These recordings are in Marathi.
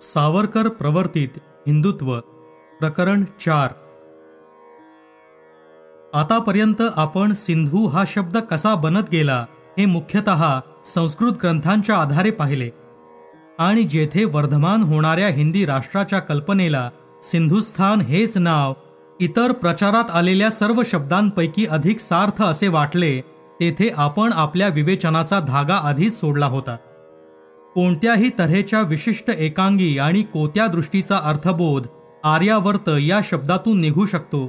सावरकर प्रवर्तित हिंदुत्व प्रकरण चार. आतापर्यंत आपण सिंधू हा शब्द कसा बनत गेला हे मुख्यतः संस्कृत ग्रंथांच्या आधारे पाहिले. आणि जेथे वर्धमान होणाऱ्या हिंदी राष्ट्राच्या कल्पनेला सिंधुस्थान हेच नाव इतर प्रचारात आलेल्या सर्व शब्दांपैकी अधिक सार्थ असे वाटले तेथे आपण आपल्या विवेचनाचा धागा आधीच सोडला होता. कोणत्याही तऱ्हेच्या विशिष्ट एकांगी आणि कोत्या दृष्टीचा अर्थबोध आर्यावर्त या शब्दातून निघू शकतो.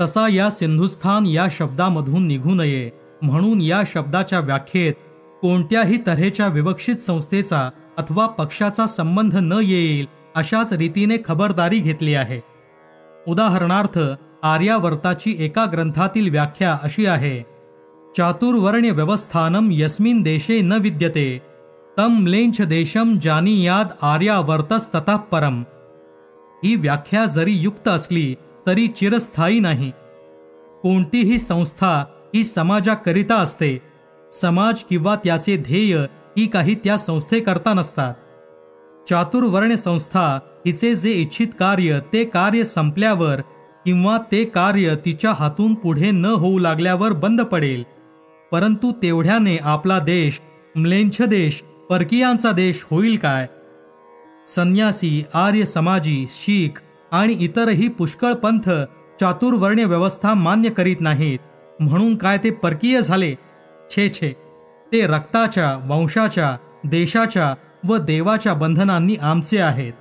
तसा या सिंधुस्थान या शब्दामधून निघू नये म्हणून या शब्दाच्या व्याख्येत कोणत्याही तऱ्हेच्या विवक्षित संस्थेचा अथवा पक्षाचा संबंध न येईल अशाच रीतीने खबरदारी घेतली आहे. उदाहरणार्थ आर्यावर्ताची एका ग्रंथातील व्याख्या अशी आहे चातुर्वर्ण्य व्यवस्थानम यस्मिन देशे न विद्यते तम म्लेंछ देशम जानी याद आर्यावर्तस तथा परम। ही व्याख्या जरी युक्त असली तरी चिरस्थायी नाही। कोणतीही संस्था ही समाजाकरिता असते। समाज किंवा त्याचे ध्येय ही काही त्या संस्थेकरता नसतात। चातुर्वर्ण संस्था हिचे जे इच्छित कार्य ते कार्य संपल्यावर किंवा ते कार्य तिच्या हातून पुढे न होऊ लागल्यावर बंद पडेल। परंतु तेवढ्याने आपला देश म्लेंछ देश परकीयांचा देश होईल काय? संन्यासी आर्य समाजी शीख आणि इतरही पुष्कळ पंथ चातुर्वर्ण्य व्यवस्था मान्य करीत नाहीत. म्हणून काय ते परकीय झाले? छे छे. ते रक्ताच्या वंशाच्या देशाच्या व देवाच्या बंधनांनी आमचे आहेत.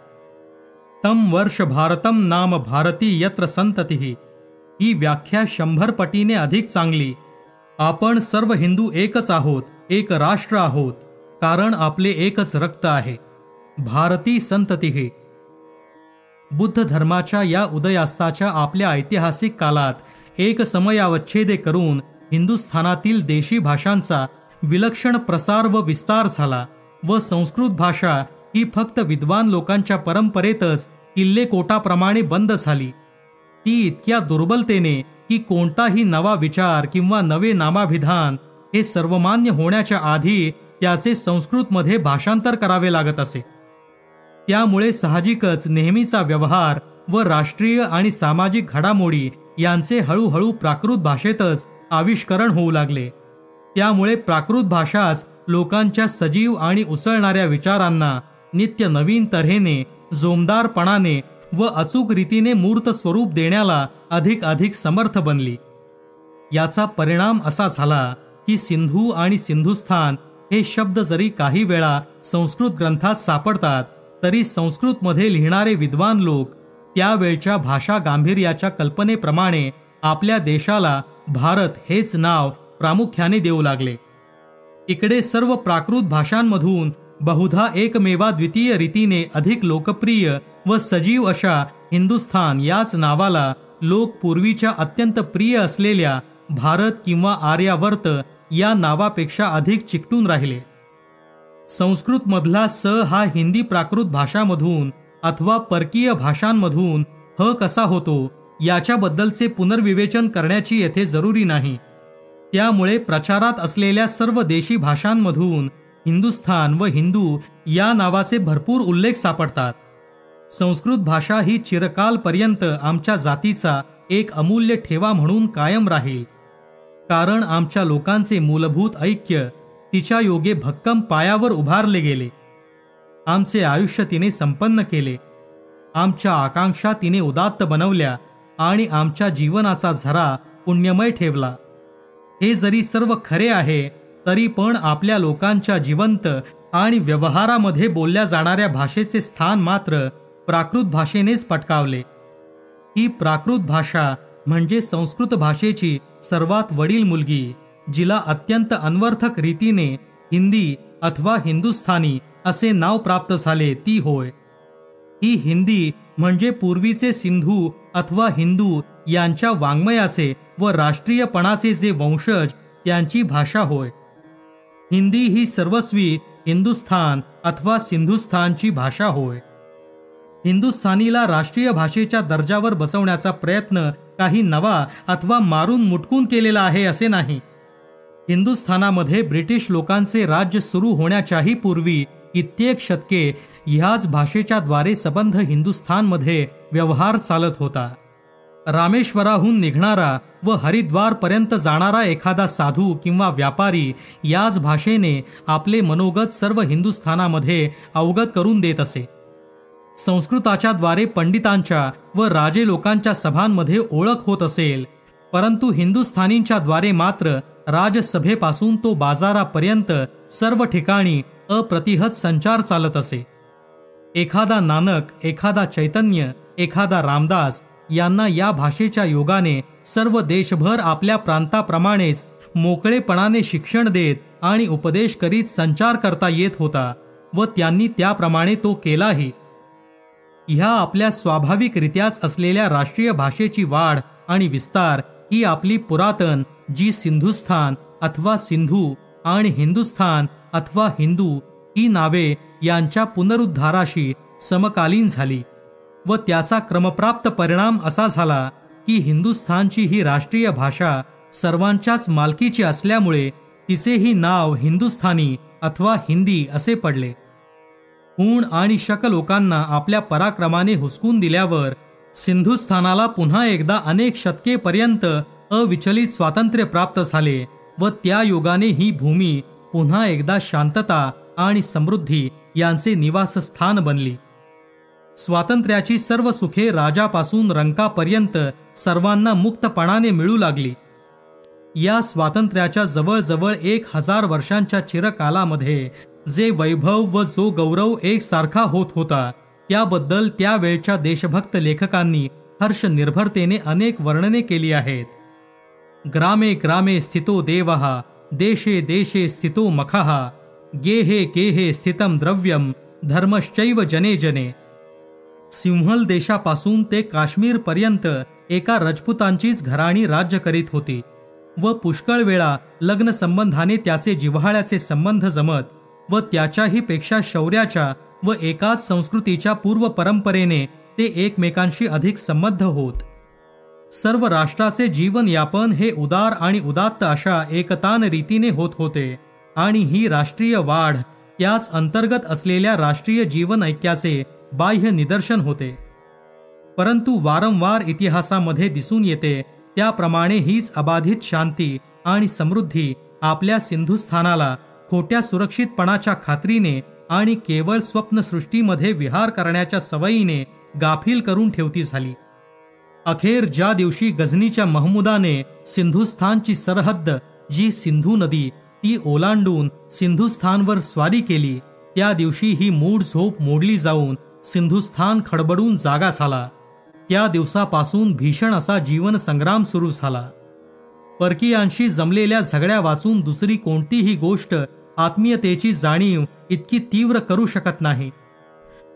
तम वर्ष भारतम नाम भारती यत्र संतती. ही व्याख्या शंभर पटीने अधिक चांगली. आपण सर्व हिंदू एकच आहोत एक राष्ट्र आहोत. कारण आपले एकच रक्त आहे. भारती संतती बुद्ध धर्माच्या या उदयास्ताच्या आपल्या ऐतिहासिक कालात एक समयावच्छेदे करून हिंदुस्थानातील देशी भाषांचा विलक्षण प्रसार व विस्तार झाला व संस्कृत भाषा ही फक्त विद्वान लोकांच्या परंपरेतच किल्ले कोटाप्रमाणे बंद झाली. ती इतक्या दुर्बलतेने की कोणताही नवा विचार किंवा नवे नामाभिधान हे सर्वमान्य होण्याच्या आधी त्याचे संस्कृतमध्ये भाषांतर करावे लागत असे. त्यामुळे साहजिकच नेहमीचा व्यवहार व राष्ट्रीय आणि सामाजिक घडामोडी यांचे हळूहळू प्राकृत भाषेतच आविष्करण होऊ लागले. त्यामुळे प्राकृत भाषाच लोकांच्या सजीव आणि उसळणाऱ्या विचारांना नित्य नवीन तऱ्हेने जोमदारपणाने व अचूक रीतीने मूर्त स्वरूप देण्याला अधिक अधिक समर्थ बनली. याचा परिणाम असा झाला की सिंधू आणि सिंधुस्थान हे शब्द जरी काही वेळा संस्कृत ग्रंथात सापडतात तरी संस्कृतमध्ये लिहिणारे विद्वान लोक त्यावेळच्या भाषा गांभीर्याच्या कल्पनेप्रमाणे आपल्या देशाला भारत हेच नाव प्रामुख्याने देऊ लागले. इकडे सर्व प्राकृत भाषांमधून बहुधा एकमेवा द्वितीय रीतीने अधिक लोकप्रिय व सजीव अशा हिंदुस्थान याच नावाला लोक पूर्वीच्या अत्यंत प्रिय असलेल्या भारत किंवा आर्यावर्त या नावापेक्षा अधिक चिकटून राहिले. संस्कृतमधला स हा हिंदी प्राकृत भाषामधून अथवा परकीय भाषांमधून ह कसा होतो याच्याबद्दलचे पुनर्विवेचन करण्याची येथे जरुरी नाही. त्यामुळे प्रचारात असलेल्या सर्व देशी भाषांमधून हिंदुस्थान व हिंदू या नावाचे भरपूर उल्लेख सापडतात. संस्कृत भाषा ही चिरकालपर्यंत आमच्या जातीचा एक अमूल्य ठेवा म्हणून कायम राहील. कारण आमच्या लोकांचे मूलभूत ऐक्य तिच्या योगे भक्कम पायावर उभारले गेले. आमचे आयुष्य तिने संपन्न केले. आमच्या आकांक्षा तिने उदात्त बनवल्या आणि आमच्या जीवनाचा झरा पुण्यमय ठेवला. हे जरी सर्व खरे आहे तरी पण आपल्या लोकांच्या जिवंत आणि व्यवहारामध्ये बोलल्या जाणाऱ्या भाषेचे स्थान मात्र प्राकृत भाषेनेच पटकावले. ही प्राकृत भाषा म्हणजे संस्कृत भाषेची सर्वात वडील मुलगी जिला अत्यंत अनवर्थक रीतीने हिंदी अथवा हिंदुस्थानी असे नाव प्राप्त झाले ती होय. ही हिंदी म्हणजे पूर्वीचे सिंधू अथवा हिंदू यांच्या वाङ्मयाचे व राष्ट्रीयपणाचे जे वंशज त्यांची भाषा होय. हिंदी ही सर्वस्वी हिंदुस्थान अथवा सिंधुस्थानची भाषा होय. हिंदुस्थानीला राष्ट्रीय भाषेच्या दर्जावर बसवण्याचा प्रयत्न काही नवा अथवा मारून मुटकून केलेला आहे असे नाही. हिंदुस्थानामध्ये ब्रिटिश लोकांचे राज्य सुरू होण्याच्याही पूर्वी कित्येक शतके ह्याच भाषेच्या द्वारे सबंध हिंदुस्थानमध्ये व्यवहार चालत होता. रामेश्वराहून निघणारा व हरिद्वारपर्यंत जाणारा एखादा साधू किंवा व्यापारी याच भाषेने आपले मनोगत सर्व हिंदुस्थानामध्ये अवगत करून देत असे. संस्कृताच्या द्वारे पंडितांच्या व राजे लोकांच्या सभांमध्ये ओळख होत असेल. परंतु हिंदुस्थानींच्या द्वारे मात्र राजसभेपासून तो बाजारापर्यंत सर्व ठिकाणी अप्रतिहत संचार चालत असे. एखादा नानक एखादा चैतन्य एखादा रामदास यांना या भाषेच्या योगाने सर्व देशभर आपल्या प्रांताप्रमाणेच मोकळेपणाने शिक्षण देत आणि उपदेश करीत संचार करता येत होता व त्यांनी त्याप्रमाणे तो केलाही. ह्या आपल्या स्वाभाविकरित्याच असलेल्या राष्ट्रीय भाषेची वाढ आणि विस्तार ही आपली पुरातन जी सिंधुस्थान अथवा सिंधू आणि हिंदुस्थान अथवा हिंदू ही नावे यांच्या पुनरुद्धाराशी समकालीन झाली व त्याचा क्रमप्राप्त परिणाम असा झाला की हिंदुस्थानची ही राष्ट्रीय भाषा सर्वांच्याच मालकीची असल्यामुळे तिचेही नाव हिंदुस्थानी अथवा हिंदी असे पडले. हूण आणि शक लोकांना आपल्या पराक्रमाने हुसकून दिल्यावर सिंधुस्थानाला पुन्हा एकदा अनेक शतकेपर्यंत अविचलित स्वातंत्र्य प्राप्त झाले व त्या योगाने ही भूमी पुन्हा एकदा शांतता आणि समृद्धी यांचे निवासस्थान बनली. स्वातंत्र्याची सर्व सुखे राजापासून रंकापर्यंत सर्वांना मुक्तपणाने मिळू लागली. या स्वातंत्र्याच्या जवळजवळ एक हजार वर्षांच्या चिरकालामध्ये जे वैभव व जो गौरव एकसारखा होत होता त्याबद्दल त्यावेळच्या देशभक्त लेखकांनी हर्ष निर्भरतेने अनेक वर्णने केली आहेत. ग्रामे ग्रामे स्थितो देवहा देशे देशे स्थितो मखहा गेहे गेहे स्थितम द्रव्यम धर्मश्चैव जने जने। सिंहल देशापासून ते काश्मीर पर्यंत एका रजपुतांचीच घराणी राज्य करीत होती व पुष्कळ वेळा लग्न संबंधाने त्याचे जिव्हाळ्याचे संबंध जमत व त्याच्याही पेक्षा शौर्याच्या व एकाच संस्कृतीच्या पूर्व परंपरेने ते एकमेकांशी अधिक संबद्ध होत. सर्व राष्ट्राचे जीवनयापन हे उदार आणि उदात्त अशा एकतान रीतीने होत होते आणि ही राष्ट्रीय वाढ त्याच अंतर्गत असलेल्या राष्ट्रीय जीवन ऐक्याचे बाह्य निदर्शन होते. परंतु वारंवार इतिहासामध्ये दिसून येते त्याप्रमाणे हीच अबाधित शांती आणि समृद्धी आपल्या सिंधुस्थानाला खोट्या सुरक्षितपणाच्या खात्रीने आणि केवळ स्वप्नसृष्टीमध्ये विहार करण्याच्या सवयीने गाफील करून ठेवती झाली. अखेर ज्या दिवशी गझनीच्या महमुदाने सिंधुस्थानची सरहद्द जी सिंधू नदी ती ओलांडून सिंधुस्थानवर स्वारी केली त्या दिवशी ही मूळ झोप मोडली जाऊन सिंधुस्थान खडबडून जागा झाला. त्या दिवसापासून भीषण असा जीवनसंग्राम सुरू झाला. परकीयांशी जमलेल्या झगड्या वाचून दुसरी कोणतीही गोष्ट आत्मीयतेची जाणीव इतकी तीव्र करू शकत नाही.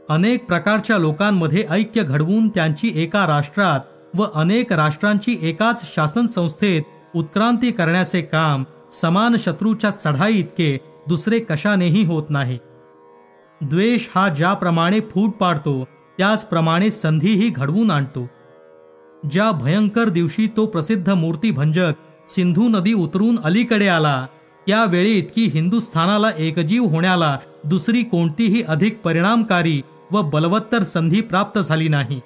अनेक प्रकारच्या लोकांमध्ये ऐक्य घडवून त्यांची एका राष्ट्रात व अनेक राष्ट्रांची एकाच शासन संस्थेत उत्क्रांती करण्याचे काम समान शत्रूच्या चढाई इतके दुसरे कशानेही होत नाही. द्वेष हा ज्याप्रमाणे फूट पाडतो त्याचप्रमाणे संधीही घडवून आणतो. ज्या भयंकर दिवशी तो प्रसिद्ध मूर्तीभंजक सिंधू नदी उतरून अलीकडे आला. त्यावेळी इतकी हिंदुस्थानाला एकजीव होण्याला दुसरी कोणतीही अधिक परिणामकारी व बलवत्तर संधी प्राप्त झाली नाही.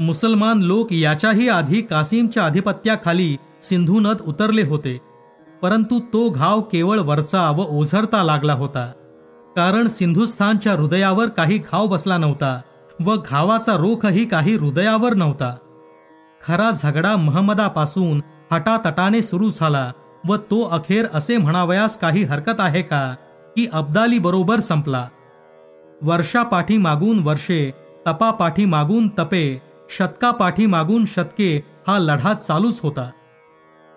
मुसलमान लोक याच्याही आधी कासिमच्या अधिपत्याखाली सिंधू नद उतरले होते. परंतु तो घाव केवळ वरचा व ओझरता लागला होता. कारण सिंधुस्थानच्या हृदयावर काही घाव बसला नव्हता व घावाचा रोखही काही हृदयावर नव्हता. खरा झगडा महमदापासून हटातटाने सुरू झाला व तो अखेर असे म्हणावयास काही हरकत आहे का? की अब्दाली बरोबर संपला. वर्षापाठी मागून वर्षे तपापाठी मागून तपे शतकापाठी मागून शतके हा लढा चालूच होता.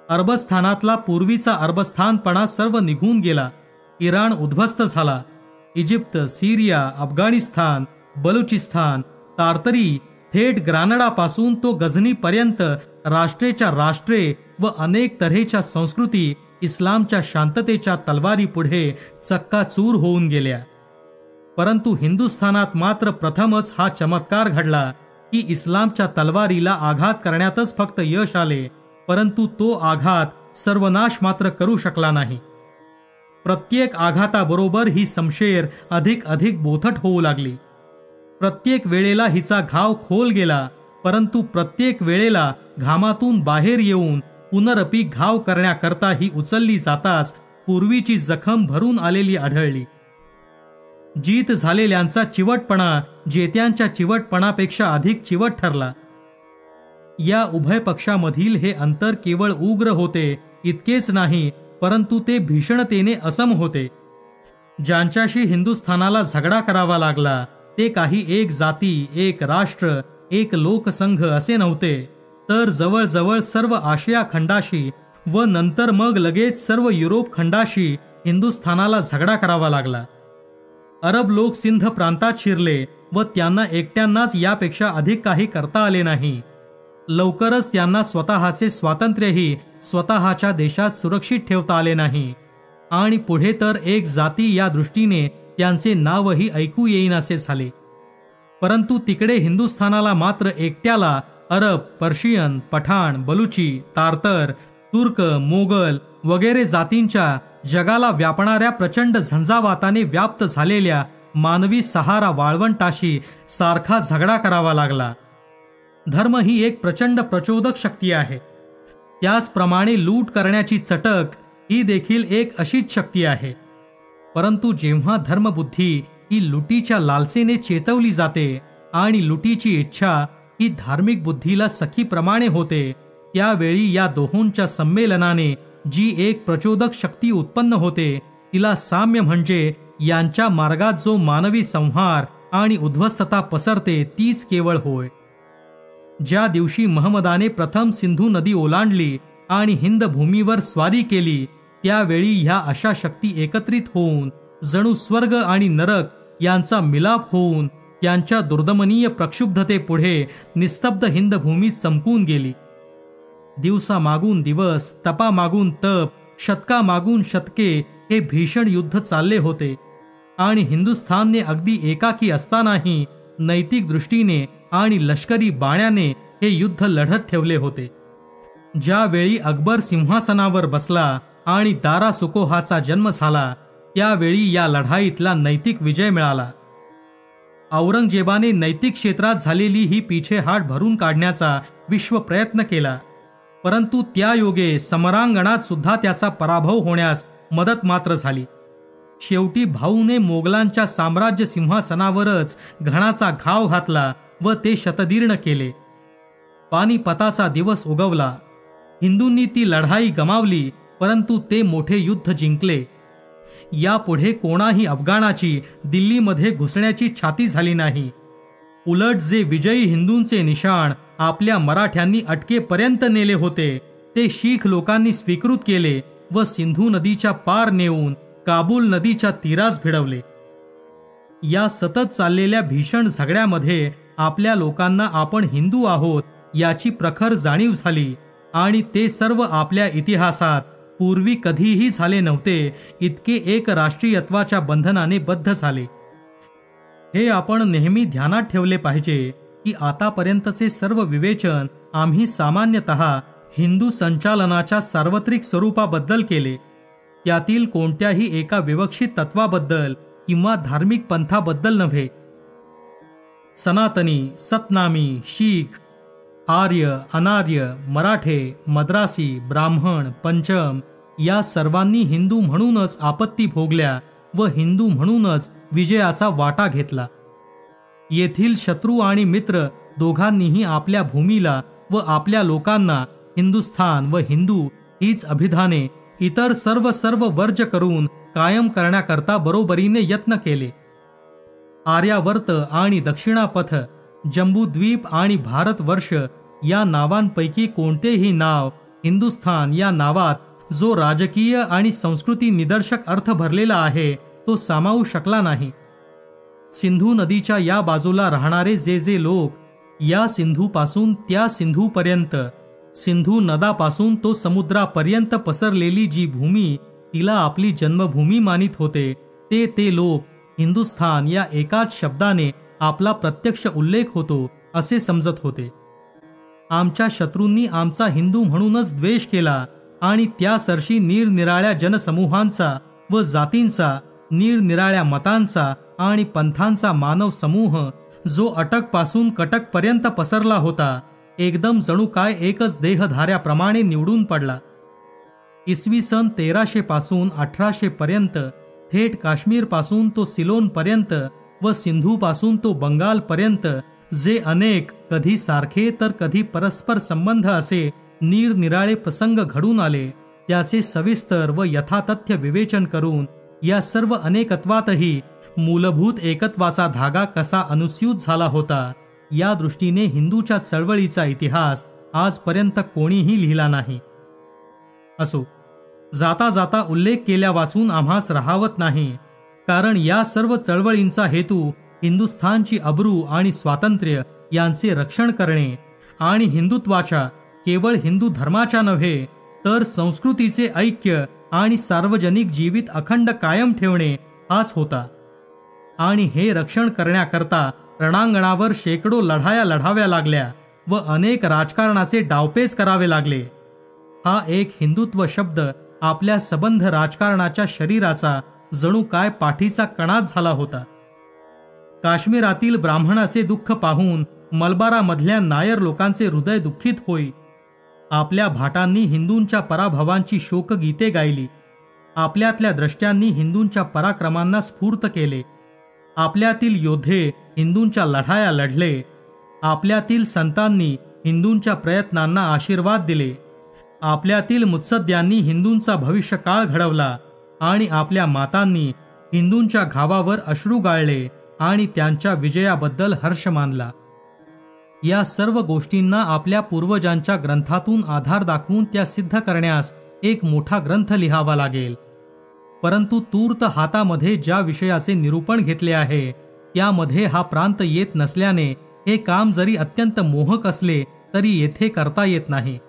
अरबस्थानातला पूर्वीचा अरबस्थानपणा सर्व निघून गेला. इराण उद्ध्वस्त झाला. Egypt Syria Afghanistan Balochistan Tartary थेट ग्रानडापासून तो गझनीपर्यंत राष्ट्रेच्या राष्ट्रे व अनेक तऱ्हेच्या संस्कृती इस्लामच्या शांततेच्या तलवारीपुढे चक्काचूर होऊन गेल्या. परंतु हिंदुस्थानात मात्र प्रथमच हा चमत्कार घडला की इस्लामच्या तलवारीला आघात करण्यातच फक्त यश आले परंतु तो आघात सर्वनाश मात्र करू शकला नाही. प्रत्येक आघाताबरोबर ही समशेर अधिक अधिक बोथट होऊ लागली. प्रत्येक वेळेला हिचा घाव खोल गेला परंतु प्रत्येक वेळेला घामातून बाहेर येऊन पुनरपी घाव करण्याकरता ही उचलली जाताच पूर्वीची जखम भरून आलेली आढळली. जीत झालेल्यांचा चिवटपणा जेत्यांच्या चिवटपणापेक्षा अधिक चिवट ठरला. या उभय पक्षामधील हे अंतर केवळ उग्र होते इतकेच नाही परंतु ते भीषणतेने असम होते. ज्यांच्याशी हिंदुस्थानाला झगडा करावा लागला ते काही एक जाती एक राष्ट्र एक लोकसंघ असे नव्हते. तर जवळजवळ सर्व आशिया खंडाशी व नंतर मग लगेच सर्व युरोप खंडाशी हिंदुस्थानाला झगडा करावा लागला. अरब लोक सिंध प्रांतात शिरले व त्यांना एकट्यांनाच यापेक्षा अधिक काही करता आले नाही. लवकरच त्यांना स्वतःचे स्वातंत्र्यही स्वतःच्या देशात सुरक्षित ठेवता आले नाही. आणि पुढे तर एक जाती या दृष्टीने त्यांचे नावही ऐकू येईन असे झाले. परंतु तिकडे हिंदुस्थानाला मात्र एकट्याला Arab Persian Pathan Baluchi Tartar Turk Mughal वगैरे जातींच्या जगाला व्यापणाऱ्या प्रचंड झंझावाताने व्याप्त झालेल्या मानवी सहारा वाळवंटाशी सारखा झगडा करावा लागला. धर्म ही एक प्रचंड प्रचोदक शक्ती आहे. त्याचप्रमाणे लूट करण्याची चटक ही देखील एक अशीच शक्ती आहे. परंतु जेव्हा धर्मबुद्धी ही लुटीच्या लालसेने चेतवली जाते आणि लुटीची इच्छा ही धार्मिक बुद्धीला सखीप्रमाणे होते त्यावेळी या दोहोंच्या संमेलनाने जी एक प्रचोदक शक्ती उत्पन्न होते तिला साम्य म्हणजे यांच्या मार्गात जो मानवी संहार आणि उद्ध्वस्तता पसरते तीच केवळ होय. ज्या दिवशी महमदाने प्रथम सिंधू नदी ओलांडली आणि हिंद भूमीवर स्वारी केली त्यावेळी ह्या अशा शक्ती एकत्रित होऊन जणू स्वर्ग आणि नरक यांचा मिलाप होऊन यांच्या दुर्दमनीय प्रक्षुब्धतेपुढे निस्तब्ध हिंदभूमी चमकून गेली. दिवसा मागून दिवस तपा मागून तप शतका मागून शतके हे भीषण युद्ध चालले होते. आणि हिंदुस्थानने अगदी एकाकी असतानाही नैतिक दृष्टीने आणि लष्करी बाण्याने हे युद्ध लढत ठेवले होते. ज्यावेळी अकबर सिंहासनावर बसला आणि दारा सुकोहाचा जन्म झाला. त्यावेळी या लढाईतला नैतिक विजय मिळाला. औरंगजेबाने नैतिक क्षेत्रात झालेली ही पिछेहाट भरून काढण्याचा विश्व प्रयत्न केला. परंतु त्या योगे समरांगणात सुद्धा त्याचा पराभव होण्यास मदत मात्र झाली. शेवटी भाऊने मोगलांच्या साम्राज्य सिंहासनावरच घणाचा घाव घातला व ते शतदीर्ण केले. पानिपताचा दिवस उगवला. हिंदूंनी ती लढाई गमावली परंतु ते मोठे युद्ध जिंकले. यापुढे कोणाही अफगाणाची दिल्लीमध्ये घुसण्याची छाती झाली नाही. उलट जे विजयी हिंदूंचे निशाण आपल्या मराठ्यांनी अटकेपर्यंत नेले होते ते शीख लोकांनी स्वीकृत केले व सिंधू नदीच्या पार नेऊन काबूल नदीच्या तीरास भिडवले. या सतत चाललेल्या भीषण झगड्यामध्ये आपल्या लोकांना आपण हिंदू आहोत याची प्रखर जाणीव झाली आणि ते सर्व आपल्या इतिहासात पूर्वी कधीही झाले नव्हते इतके एक राष्ट्रीयत्वाच्या बंधनाने बद्ध झाले. हे आपण नेहमी ध्यानात ठेवले पाहिजे की आतापर्यंतचे सर्व विवेचन आम्ही सामान्यतः हिंदू संचालनाच्या सार्वत्रिक स्वरूपाबद्दल केले. त्यातील कोणत्याही एका विवक्षित तत्वाबद्दल किंवा धार्मिक पंथाबद्दल नव्हे. सनातनी सतनामी शीख आर्य अनार्य मराठे मद्रासी ब्राह्मण पंचम या सर्वांनी हिंदू म्हणूनच आपत्ती भोगल्या व हिंदू म्हणूनच विजयाचा वाटा घेतला. येथील शत्रू आणि मित्र दोघांनीही आपल्या भूमीला व आपल्या लोकांना हिंदुस्थान व हिंदू हीच अभिधाने इतर सर्व सर्व वर्ज करून कायम करण्याकरता बरोबरीने यत्न केले. आर्यावर्त आणि दक्षिणापथ जम्बूद्वीप आणि भारतवर्ष या नावांपैकी कोणतेही नाव हिंदुस्थान या नावात जो राजकीय आणि संस्कृती निदर्शक अर्थ भरलेला आहे तो सामावू शकला नाही. सिंधू नदीच्या या बाजूला राहणारे जे जे लोक या सिंधूपासून त्या सिंधूपर्यंत सिंधू नदापासून तो समुद्रापर्यंत पसरलेली जी भूमी तिला आपली जन्मभूमी मानित होते ते ते लोक हिंदुस्थान या एकाच शब्दाने आपला प्रत्यक्ष उल्लेख होतो असे समजत होते. आमच्या शत्रूंनी आमचा हिंदू म्हणूनच द्वेष केला आणि त्या सरशी निरनिराळ्या जनसमूहांचा व जातींचा निरनिराळ्या मतांचा आणि पंथांचा मानव समूह जो अटकपासून कटकपर्यंत पसरला होता एकदम जणू काय एकच देहधाऱ्याप्रमाणे निवडून पडला. इसवी सन तेराशे पासून अठराशे पर्यंत थेट काश्मीरपासून तो सिलोन पर्यंत व सिंधू पासून तो बंगाल पर्यंत जे अनेक कधी सारखे तर कधी परस्पर संबंध असे निरनिराळे प्रसंग घडून आले त्याचे सविस्तर व यथातथ्य विवेचन करून या सर्व अनेकत्वातही मूलभूत एकत्वाचा धागा कसा अनुस्यूत झाला होता या दृष्टीने हिंदूच्या चळवळीचा इतिहास आजपर्यंत कोणीही लिहिला नाही. असो जाता जाता उल्लेख केल्या वाचून आम्हास राहावत नाही कारण या सर्व चळवळींचा हेतू हिंदुस्थानची अब्रू आणि स्वातंत्र्य यांचे रक्षण करणे आणि हिंदुत्वाच्या केवळ हिंदू धर्माच्या नव्हे तर संस्कृतीचे ऐक्य आणि सार्वजनिक जीवित अखंड कायम ठेवणे हाच होता. आणि हे रक्षण करण्याकरता रणांगणावर शेकडो लढाया लढाव्या लागल्या व अनेक राजकारणाचे डावपेच करावे लागले. हा एक हिंदुत्व शब्द आपल्या सबंध राजकारणाच्या शरीराचा जणू काय पाठीचा कणाच झाला होता. काश्मीरातील ब्राह्मणाचे दुःख पाहून मलबारामधल्या नायर लोकांचे हृदय दुःखित होई आपल्या भाटांनी हिंदूंच्या पराभवांची शोकगीते गायली. आपल्यातल्या द्रष्ट्यांनी हिंदूंच्या पराक्रमांना स्फूर्त केले. आपल्यातील योद्धे हिंदूंच्या लढाया लढले. आपल्यातील संतांनी हिंदूंच्या प्रयत्नांना आशीर्वाद दिले. आपल्यातील मुत्सद्यांनी हिंदूंचा भविष्यकाळ घडवला आणि आपल्या मातांनी हिंदूंच्या घावावर अश्रू गाळले आणि त्यांच्या विजयाबद्दल हर्ष मानला. या सर्व गोष्टींना आपल्या पूर्वजांच्या ग्रंथातून आधार दाखवून त्या सिद्ध करण्यास एक मोठा ग्रंथ लिहावा लागेल. परंतु तूर्त हातामध्ये ज्या विषयाचे निरूपण घेतले आहे त्यामध्ये हा प्रांत येत नसल्याने हे काम जरी अत्यंत मोहक असले तरी येथे करता येत नाही.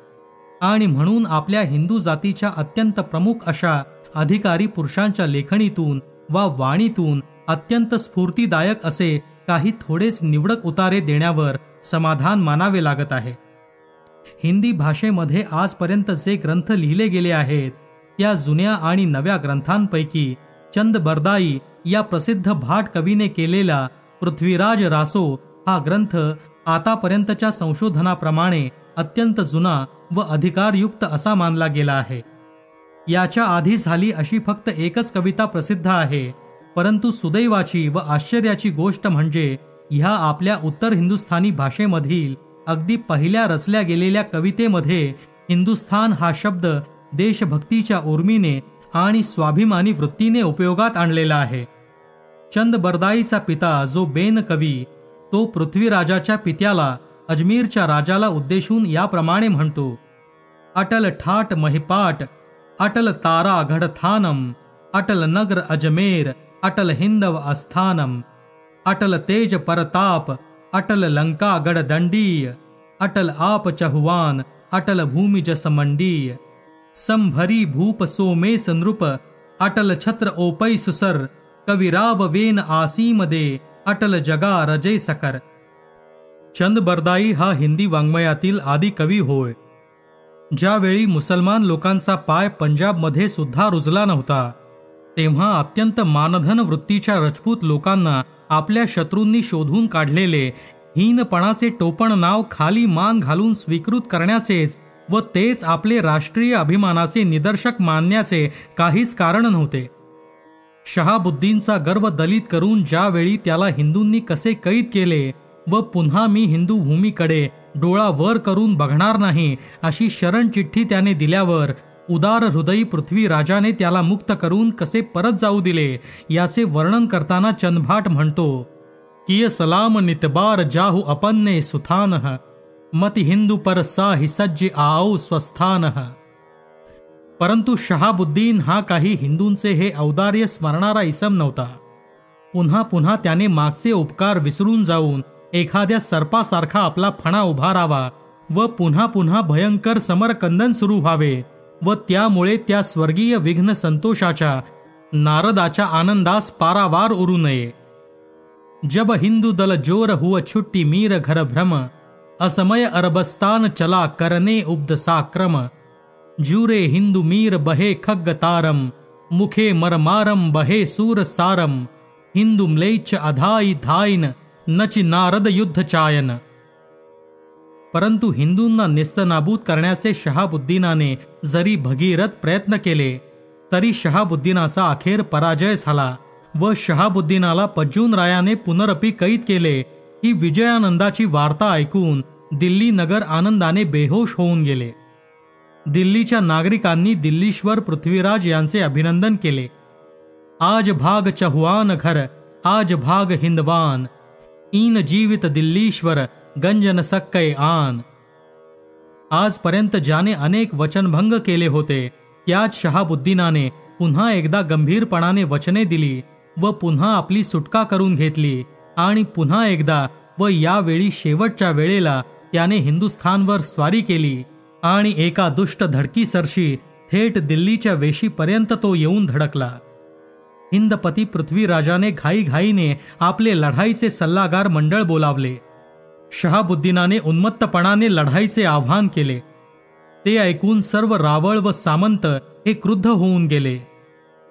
आणि म्हणून आपल्या हिंदू जातीच्या अत्यंत प्रमुख अशा अधिकारी पुरुषांच्या लेखणीतून वा वाणीतून अत्यंत स्फूर्तीदायक असे काही थोडेच निवडक उतारे देण्यावर समाधान मानावे लागत आहे. हिंदी भाषेमध्ये आजपर्यंत जे ग्रंथ लिहिले गेले आहेत त्या जुन्या आणि नव्या ग्रंथांपैकी चंद बरदाई या प्रसिद्ध भाट कवीने केलेला पृथ्वीराज रासो हा ग्रंथ आतापर्यंतच्या संशोधनाप्रमाणे अत्यंत जुना व अधिकारयुक्त असा मानला गेला आहे. याच्या आधी झाली अशी फक्त एकच कविता प्रसिद्ध आहे परंतु सुदैवाची व आश्चर्याची गोष्ट म्हणजे ह्या आपल्या उत्तर हिंदुस्थानी भाषेमधील अगदी पहिल्या रचल्या गेलेल्या कवितेमध्ये हिंदुस्थान हा शब्द देशभक्तीच्या उर्मीने आणि स्वाभिमानी वृत्तीने उपयोगात आणलेला आहे. चंद बरदाईचा पिता जो बेन कवी तो पृथ्वीराजाच्या पित्याला अजमीरच्या राजाला उद्देशून याप्रमाणे म्हणतो अटल ठाट महिपाट अटल तारा घडथानम अटल नगर अजमेर अटल हिंदव अस्थानम अटल तेज परताप अटल लंका गडदंडीय अटल आप चहुवान अटल भूमि जसमंडीय संभरी भूप सोमेश नृप अटल छत्र ओपै सुसर कविराव वेन आसीम दे अटल जगा रजे सकर चंद बरदाई हा हिंदी वाङ्मयातील आदी कवी होय ज्यावेळी मुसलमान लोकांचा पाय पंजाबमध्ये सुद्धा रुजला नव्हता तेव्हा अत्यंत मानधन वृत्तीच्या रजपूत लोकांना आपल्या शत्रूंनी शोधून काढलेले हीनपणाचे टोपण नाव खाली मान घालून स्वीकृत करण्याचेच व तेच आपले राष्ट्रीय अभिमानाचे निदर्शक मानण्याचे काहीच कारण नव्हते. शहाबुद्दीनचा गर्व दलित करून ज्यावेळी त्याला हिंदूंनी कसे कैद केले व पुन्हा मी हिंदू भूमीकडे डोळा वर करून बघणार नाही अशी शरण चिठ्ठी त्याने दिल्यावर उदार हृदयी पृथ्वी राजाने त्याला मुक्त करून कसे परत जाऊ दिले याचे वर्णन करताना चंदभाट म्हणतो किय सलाम नितबार जाहू अपन्ने सुथान मत हिंदू पर साहि सज्ज आओ स्वस्थान. परंतु शहाबुद्दीन हा काही हिंदूंचे हे औदार्य स्मरणारा इसम नव्हता. पुन्हा पुन्हा त्याने मागचे उपकार विसरून जाऊन एखाद्या सर्पासारखा आपला फणा उभारावा व पुन्हा पुन्हा भयंकर समरकंदन सुरू व्हावे व त्यामुळे त्या स्वर्गीय विघ्न संतोषाच्या नारदाच्या आनंदास पारावार उरू नये. जब हिंदू दल जोर हुव छुट्टी मीर घर भ्रम असमय अरबस्तान चला करने उब्द साक्रम जूरे हिंदू मीर बहे खग्ग तारम मुखे मरमारम बहे सूर सारम हिंदू म्लेच अधाई धाईन नच नारद युद्ध चायन. परंतु हिंदूंना निस्तनाबूत करण्याचे शहाबुद्दीनाने जरी भगीरथ प्रयत्न केले तरी शहाबुद्दीनाचा अखेर पराजय झाला व शहाबुद्दीनाला पज्जून रायाने पुनरपी कैद केले ही विजयानंदाची वार्ता ऐकून दिल्ली नगर आनंदाने बेहोश होऊन गेले. दिल्लीच्या नागरिकांनी दिल्लीश्वर पृथ्वीराज यांचे अभिनंदन केले. आज भाग चहुआन घर आज भाग हिंदवान इन जीवित दिल्लीश्वर गंजन सक्कै आन. आजपर्यंत ज्याने अनेक वचनभंग केले होते त्याच शहाबुद्दीनाने पुन्हा एकदा गंभीरपणाने वचने दिली व पुन्हा आपली सुटका करून घेतली आणि पुन्हा एकदा व यावेळी शेवटच्या वेळेला त्याने हिंदुस्थानवर स्वारी केली आणि एका दुष्ट धडकीसरशी थेट दिल्लीच्या वेशीपर्यंत तो येऊन धडकला. हिंदपती पृथ्वीराजाने घाईघाईने आपले लढाईचे सल्लागार मंडळ बोलावले. शहाबुद्दीनाने उन्मत्तपणाने लढाईचे आव्हान केले. ते ऐकून सर्व रावळ व सामंत हे क्रुद्ध होऊन गेले.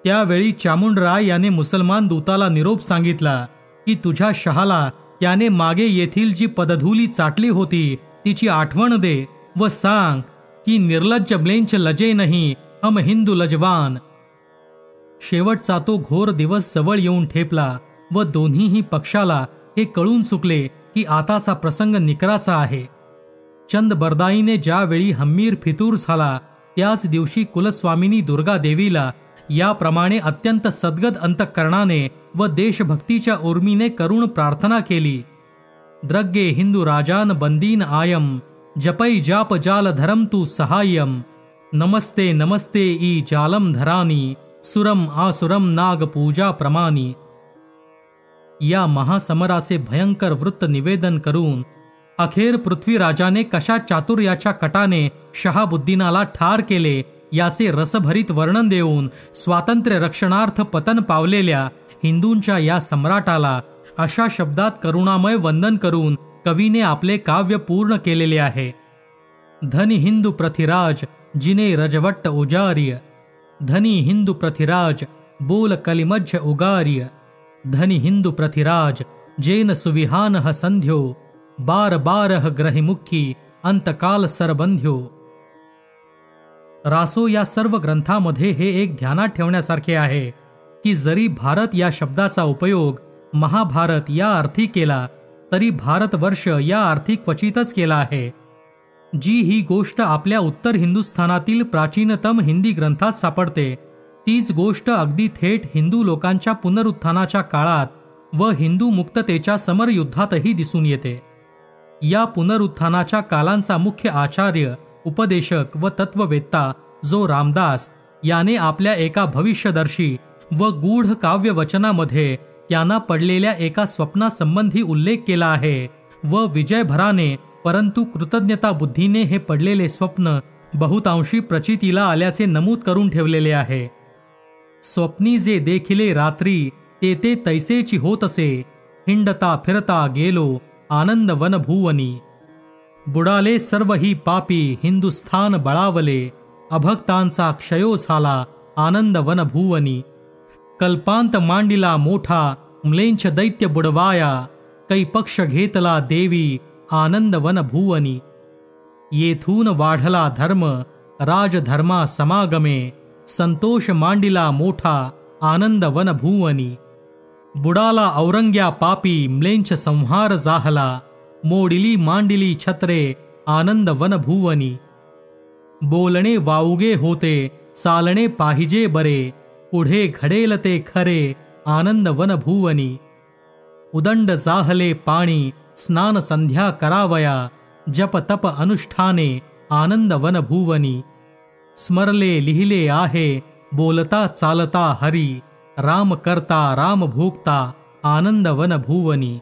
त्यावेळी चामुंडराय याने मुसलमान दूताला निरोप सांगितला की तुझ्या शहाला त्याने मागे येथील जी पदधुली चाटली होती तिची आठवण दे व सांग की निर्लज्ज ब्लेंच लजे नाही हम हिंदू लजवान. शेवटचा तो घोर दिवस जवळ येऊन ठेपला व दोन्हीही पक्षाला हे कळून चुकले की आताचा प्रसंग निकराचा आहे. चंद बरदाईने ज्यावेळी हम्मीर फितूर झाला त्याच दिवशी कुलस्वामिनी दुर्गा देवीला याप्रमाणे अत्यंत सद्गद अंतःकरणाने व देशभक्तीच्या उर्मीने करुण प्रार्थना केली. द्रग्गे हिंदू राजान बंदीन आयम जपै जाप जाल धरम तू सहाय्यम नमस्ते नमस्ते ई जालम धरानी सुरम आसुरम नाग पूजा प्रमाणी या महासमराचे भयंकर वृत्त निवेदन करून अखेर पृथ्वीराजाने कशा चातुर्याच्या कटाने शहाबुद्दीनाला ठार केले याचे रसभरीत वर्णन देऊन स्वातंत्र्य रक्षणार्थ पतन पावलेल्या हिंदूंच्या या सम्राटाला अशा शब्दात करुणामय वंदन करून कवीने आपले काव्य पूर्ण केलेले आहे. धनी हिंदू प्रथिराज जिने रजवट्ट उजार्य. धनी हिंदू प्रथिराज बोल कलिमज्ज उगार्य. धनी हिंदू प्रतिराज जेन सुविहान ह संध्यो बार बारह ग्रहिमुखी अंतकाल सरबंध्यो। रासो या सर्व ग्रंथामध्ये हे एक ध्यानात ठेवण्यासारखे आहे की जरी भारत या शब्दाचा उपयोग महाभारत या अर्थी केला तरी भारतवर्ष या अर्थी क्वचितच केला आहे. जी ही गोष्ट आपल्या उत्तर हिंदुस्थानातील प्राचीनतम हिंदी ग्रंथात सापडते तीच गोष्ट अगदी थेट हिंदू लोकांच्या पुनरुत्थानाच्या काळात व हिंदू मुक्ततेच्या समरयुद्धातही दिसून येते. या पुनरुत्थानाच्या कालांचा मुख्य आचार्य उपदेशक व तत्ववेत्ता जो रामदास याने आपल्या एका भविष्यदर्शी व गूढ काव्य वचनामध्ये त्यांना पडलेल्या एका स्वप्नासंबंधी उल्लेख केला आहे व विजयभराने परंतु कृतज्ञता बुद्धीने हे पडलेले स्वप्न बहुतांशी प्रचितीला आल्याचे नमूद करून ठेवलेले आहे. स्वप्नी जे देखिले रात्री ते ते तैसेची होत असे. हिंडता फिरता गेलो आनंद वनभुवनी. बुडाले सर्व ही पापी हिंदुस्थान बळावले. अभक्तांचा क्षयो झाला आनंद वनभुवनी. कल्पांत मांडिला मोठा म्लेंछ दैत्य बुडवाया. कैपक्ष घेतला देवी आनंद वनभुवनी. येथून वाढला धर्म राजधर्मा समागमे. संतोष मांडिला मोठा आनंद वनभुवनी बुडाला औरंग्या पापी म्लेंछ संहार जाहला मोडिली मांडिली छत्रे आनंद वनभुवनी बोलणे वाऊगे होते चालणे पाहिजे बरे पुढे घडेल ते खरे आनंद वनभुवनी उदंड जाहले पाणी स्नान संध्या करावया जप तप अनुष्ठाने आनंद वनभुवनी स्मरले लिहिले आहे बोलता चालता हरी राम करता राम भोगता आनंद वनभुवनी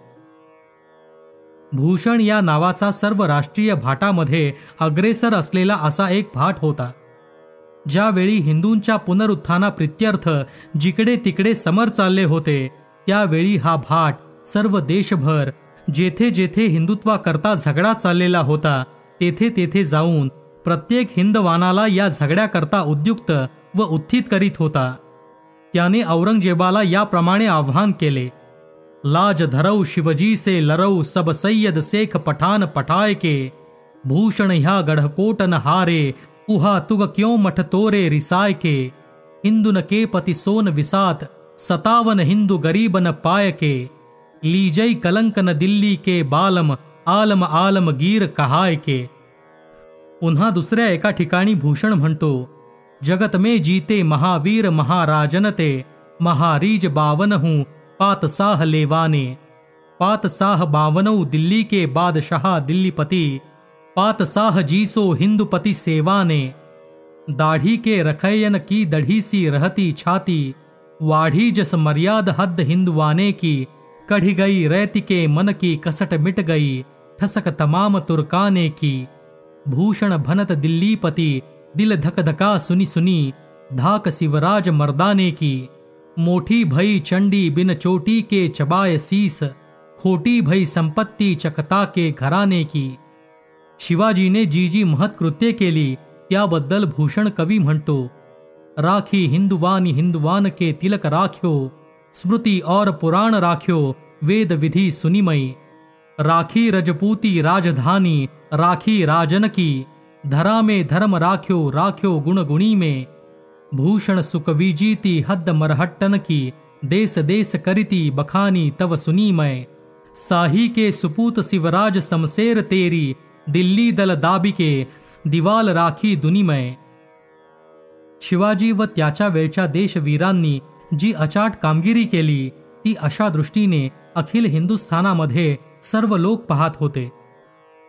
भूषण या नावाचा सर्व राष्ट्रीय भाटामध्ये अग्रेसर असलेला असा एक भाट होता. ज्यावेळी हिंदूंच्या पुनरुत्थाना प्रित्यर्थ जिकडे तिकडे समर चालले होते त्यावेळी हा भाट सर्व देशभर जेथे जेथे हिंदुत्वाकरता झगडा चाललेला होता तेथे तेथे जाऊन प्रत्येक हिंदवानाला या झगड्याकरता उद्युक्त व उत्थित करीत होता. त्याने औरंगजेबाला याप्रमाणे आव्हान केले. लाज धरऊ शिवजी से लरऊ सब सय्यद शेख पठान पठाय के भूषण ह्या गढ़कोटन हारे, उहा तुग क्यों मठ तोरे रिसाय के हिंदुन के पति सोन विसात, सतावन हिंदू गरीबन पाय के लीजई कलंकन दिल्ली के बालम, आलम आलम गीर कहाय के पुन्हा दुसऱ्या एका ठिकाणी भूषण म्हणतो, जगत में जीते महावीर महाराजनते महारीज बावन हूँ पात साह लेवाने। पात साह बावनऊ दिल्ली के बादशाह दिल्लीपति पात साह जीसो हिंदुपति सेवाने। दाढ़ी के रखैयन की दढ़ी सी रहती छाती, वाढ़ी जस मर्याद हद हिंदुवाने की, कढ़ी गई रैति के मन की कसट मिट गई, ठसक तमाम तुर्काने की। भूषण भनत दिल्लीपति दिल धक धका सुनी सुनी धाक शिवराज मर्दाने की मोठी भई चंडी बिन चोटी के चबाय सीस खोटी भई संपत्ती चकता के घराने की शिवाजीने जी जी महत्कृत्ये केली त्याबद्दल भूषण कवी म्हणतो राखी हिंदुवान हिंदुवान के तिलक राख्यो स्मृति और पुराण राख्यो वेद विधि सुनिमय राखी रजपूती राजधानी राखी राजन की, धरा में धर्म राख्यो राख्यो गुण गुणी में। भूषण सुख विजीती हद मरहट्टन की देश देश करिती बखानी तव सुनी मैं। साही के सुपूत शिवराज समसेर तेरी, दिल्ली दल दाबिके, दिवाल राखी दुनिमय शिवाजी व त्याच्या वेळच्या देशवीरांनी जी अचाट कामगिरी केली, ती अशा दृष्टीने अखिल हिंदुस्थानामध्ये सर्व लोक पाहत होते।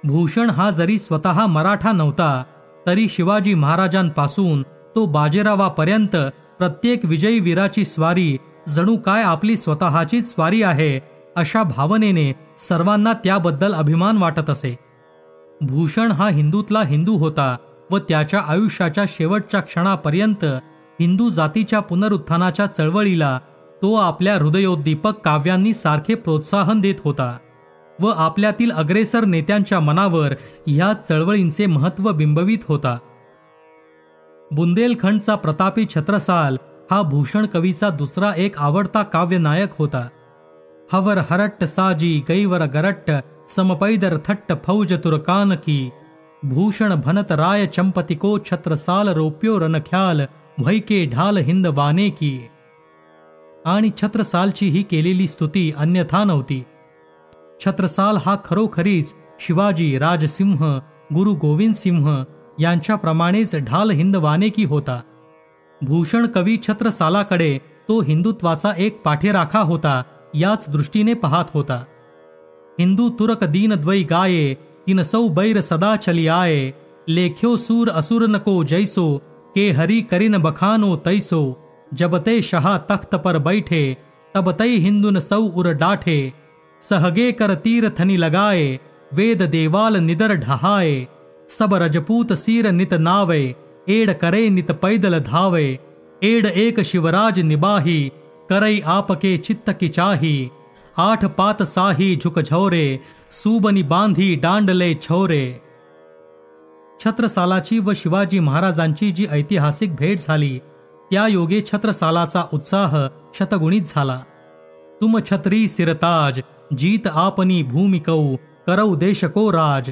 भूषण हा जरी स्वतः मराठा नव्हता तरी शिवाजी महाराजांपासून तो बाजीरावापर्यंत प्रत्येक विजयी वीराची स्वारी जणू काय आपली स्वतःचीच स्वारी आहे अशा भावनेने सर्वांना त्याबद्दल अभिमान वाटत असे. भूषण हा हिंदूतला हिंदू होता व त्याच्या आयुष्याच्या शेवटच्या क्षणापर्यंत हिंदू जातीच्या पुनरुत्थानाच्या चळवळीला तो आपल्या हृदयोद्दीपक काव्यांनी सारखे प्रोत्साहन देत होता. व आपल्यातील अग्रेसर नेत्यांच्या मनावर ह्या चळवळींचे महत्त्व बिंबवित होता. बुंदेलखंडचा प्रतापी छत्रसाल हा भूषण कवीचा दुसरा एक आवडता काव्यनायक होता. हवर हरट्ट साजी गैवर गरट्ट समपैदर थट्ट फौज तुरकान की भूषण भनत राय चंपतिको छत्रसाल रोप्यो रनख्याल भैके ढाल हिंद वाने की. आणि छत्रसालची ही केलेली स्तुती अन्यथा नव्हती. छत्रसाल हा खरोखरीच शिवाजी राजसिंह गुरु गोविंद सिंह यांच्याप्रमाणेच ढाल हिंद होता. भूषण कवी छत्रसालाकडे तो हिंदुत्वाचा एक पाठेराखा होता याच दृष्टीने पाहत होता. हिंदू तुरक दीन द्वै गाये तिन सौ बैर सदा चली आये लेख्यो सूर असुर नको जैसो के हरी करिन बखानो तैसो जब ते शहा तख्त पर बैठे तब हिंदुन सौ उर डाठे सहगे कर तीर थनी लगाए वेद देवाल निदर ढहाए। सब रजपूत सीर नित नावे, एड करे नित पैदल धावे। एड एक शिवराज निबाही, करई आपके चित्त की चाही। आठ पात साही झुक झोरे, सुबनी बांधी डांडले छोरे। छत्रसालाची व शिवाजी महाराजांची जी ऐतिहासिक भेट झाली, त्या योगे छत्रसालाचा उत्साह शतगुणित झाला. तुम छत्री सिरताज जीत आपनी भूमिकौ करौ देशको राज।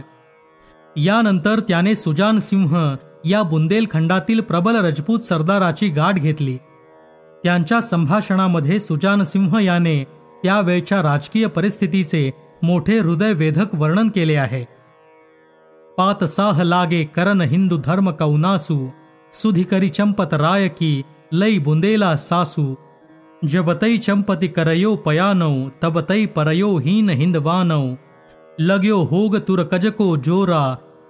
यानंतर त्याने सुजान सिंह या बुंदेलखंडातील प्रबल रजपूत सरदाराची गाठ घेतली. त्यांच्या संभाषणामध्ये सुजान सिंह याने त्यावेळच्या राजकीय परिस्थितीचे मोठे हृदयवेधक वर्णन केले आहे. पात साह लागे करन हिंदू धर्म कौनासू सुधिकरी चंपत राय की लई बुंदेला सासू जबतई चंपति करयो पयानौ तबतई परयो हीन हिंदवानौ लग्यो होग तुर कजको जोरा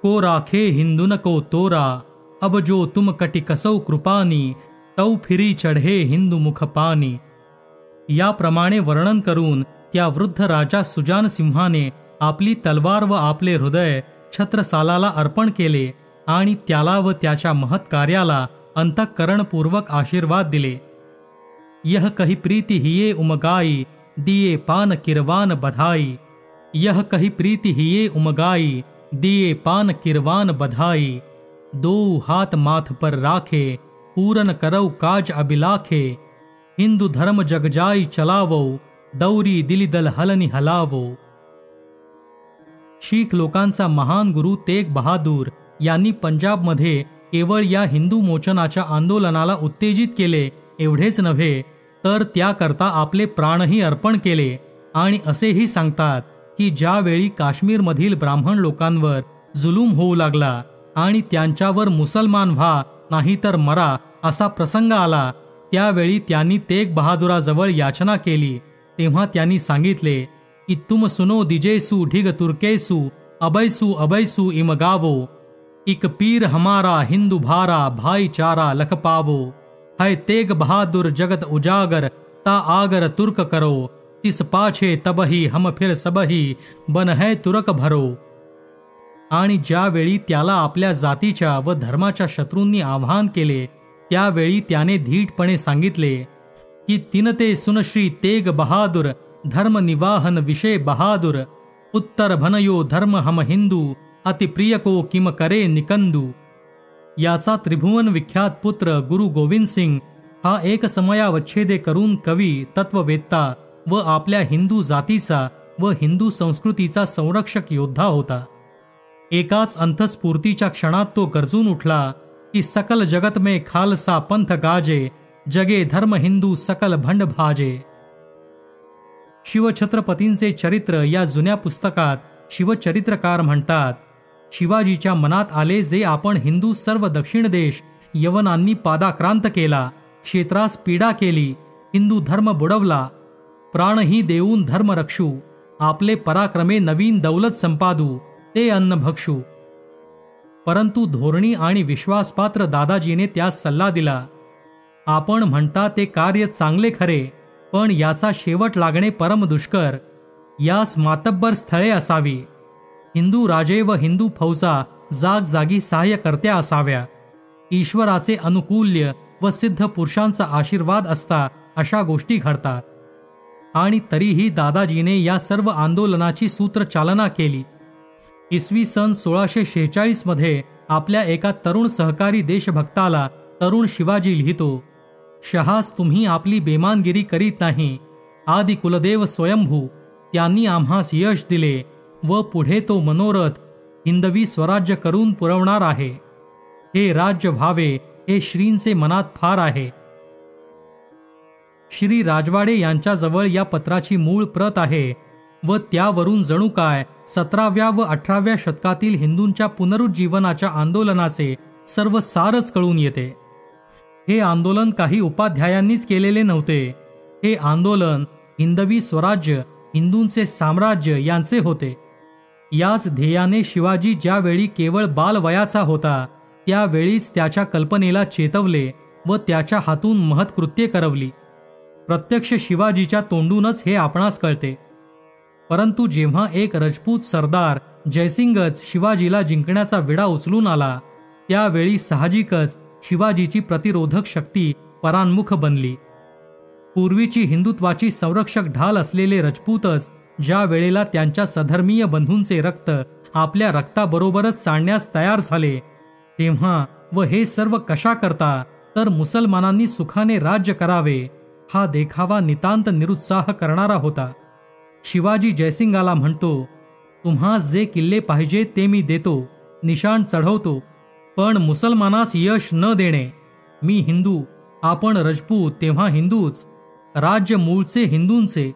को राखे हिंदुन को तोरा। अब जो तुम कटि कसौ कृपानी तौ फिरी चढे हिंदू मुख पानी। याप्रमाणे वर्णन करून त्या वृद्ध राजा सुजान सिंहाने आपली तलवार व आपले हृदय छत्रसालाला अर्पण केले आणि त्याला व त्याच्या महत् कार्याला अंतःकरणपूर्वक आशीर्वाद दिले. यह कही प्रीती हिये उमगाई, दिये पान किरवान बधाई। यह कही प्रीति हिये उमगाई दिए पान किरवान बधाई। दो हाथ माथ पर राखे, पूरन करौ काज अबिलाखे हिंदू धर्म जगजाई चलावो, दौरी दिलिदल हलनी हलावो। शीख लोकांचा महान गुरु तेग बहादूर यांनी पंजाबमध्ये केवळ या हिंदू मोचनाच्या आंदोलनाला उत्तेजित केले, एवढेच नव्हे तर त्याकरता आपले प्राणही अर्पण केले आणि असेही सांगतात की ज्यावेळी काश्मीरमधील ब्राह्मण लोकांवर जुलूम होऊ लागला आणि त्यांच्यावर मुसलमान व्हा नाहीतर मरा असा प्रसंग आला त्यावेळी त्यांनी तेग बहादुराजवळ याचना केली. तेव्हा त्यांनी सांगितले की तुम सुनो दिजेसू ढिग तुर्केसू अबैसू अबैसू इम गावो इक पीर हमारा हिंदू भारा भाईचारा लख पावो। है तेग बहादुर जगत उजागर ता आगर तुर्क करो। तिस पाछे तबही हम फिर सबही बन है तुरक भरो। आणि ज्यावेळी त्याला आपल्या जातीच्या व धर्माच्या शत्रूंनी आव्हान केले त्यावेळी त्याने धीटपणे सांगितले की तिनते सुनश्री तेग बहादुर धर्म निवाहन विषय बहादुर उत्तर भनयो धर्म हम हिंदू अतिप्रियको किम करे निकंदू। याचा त्रिभुवन विख्यात पुत्र गुरु गोविंद सिंग हा एक समयावच्छेदे करून कवी तत्ववेत्ता व आपल्या हिंदू जातीचा व हिंदू संस्कृतीचा संरक्षक योद्धा होता. एकाच अंतस्फूर्तीच्या क्षणात तो गरजून उठला की सकल जगत में खालसा पंथ गाजे जगे धर्म हिंदू सकल भंड भाजे. शिवछत्रपतींचे चरित्र या जुन्या पुस्तकात शिवचरित्रकार म्हणतात शिवाजीच्या मनात आले जे आपण हिंदू सर्व दक्षिण देश यवनांनी पादाक्रांत केला क्षेत्रास पीडा केली हिंदू धर्म बुडवला. प्राणही देऊन धर्म रक्षू आपले पराक्रमे नवीन दौलत संपादू ते अन्न भक्षू. परंतु धोरणी आणि विश्वासपात्र दादाजीने त्यास सल्ला दिला. आपण म्हणता ते कार्य चांगले खरे पण याचा शेवट लागणे परम दुष्कर यास मातब्बर स्थळे असावी. हिंदू राजे व हिंदू फौजा जागजागी सहाय्यकर्त्या असाव्या. ईश्वराचे अनुकूल्य व सिद्ध पुरुषांचा आशीर्वाद असता अशा गोष्टी घडतात. आणि तरीही दादाजीने या सर्व आंदोलनाची सूत्रचालना केली. इसवी सन सोळाशे शेहेचाळीसमध्ये आपल्या एका तरुण सहकारी देशभक्ताला तरुण शिवाजी लिहितो शहास तुम्ही आपली बेमानगिरी करीत नाही. आदि कुलदेव स्वयंभू त्यांनी आम्हास यश दिले. व पुढे तो मनोरथ हिंदवी स्वराज्य करून पुरवणार आहे. हे राज्य व्हावे हे श्रींचे मनात फार आहे. श्री राजवाडे यांच्याजवळ या पत्राची मूळ प्रत आहे व त्यावरून जणू काय सतराव्या व अठराव्या शतकातील हिंदूंच्या पुनरुज्जीवनाच्या आंदोलनाचे सर्व सारच कळून येते. हे आंदोलन काही उपाध्यायांनीच केलेले नव्हते. हे आंदोलन हिंदवी स्वराज्य हिंदूंचे साम्राज्य यांचे होते. याच ध्येयाने शिवाजी ज्यावेळी केवळ बालवयाचा होता त्यावेळीच त्याच्या कल्पनेला चेतवले व त्याच्या हातून महत्कृत्ये करवली. प्रत्यक्ष शिवाजीच्या तोंडूनच हे आपणास कळते. परंतु जेव्हा एक रजपूत सरदार जयसिंगच शिवाजीला जिंकण्याचा विडा उचलून आला त्यावेळी साहजिकच शिवाजीची प्रतिरोधक शक्ती परान्मुख बनली. पूर्वीची हिंदुत्वाची संरक्षक ढाल असलेले रजपूतच ज्या वेळेला त्यांच्या सधर्मीय बंधूंचे रक्त आपल्या रक्ताबरोबरच सांडण्यास तयार झाले तेव्हा व हे सर्व कशा करता तर मुसलमानांनी सुखाने राज्य करावे हा देखावा नितांत निरुत्साह करणारा होता. शिवाजी जयसिंगाला म्हणतो तुम्हास जे किल्ले पाहिजे ते मी देतो निशाण चढवतो पण मुसलमानास यश न देणे. मी हिंदू आपण रजपूत तेव्हा हिंदूच राज्य मूळचे हिंदूंचे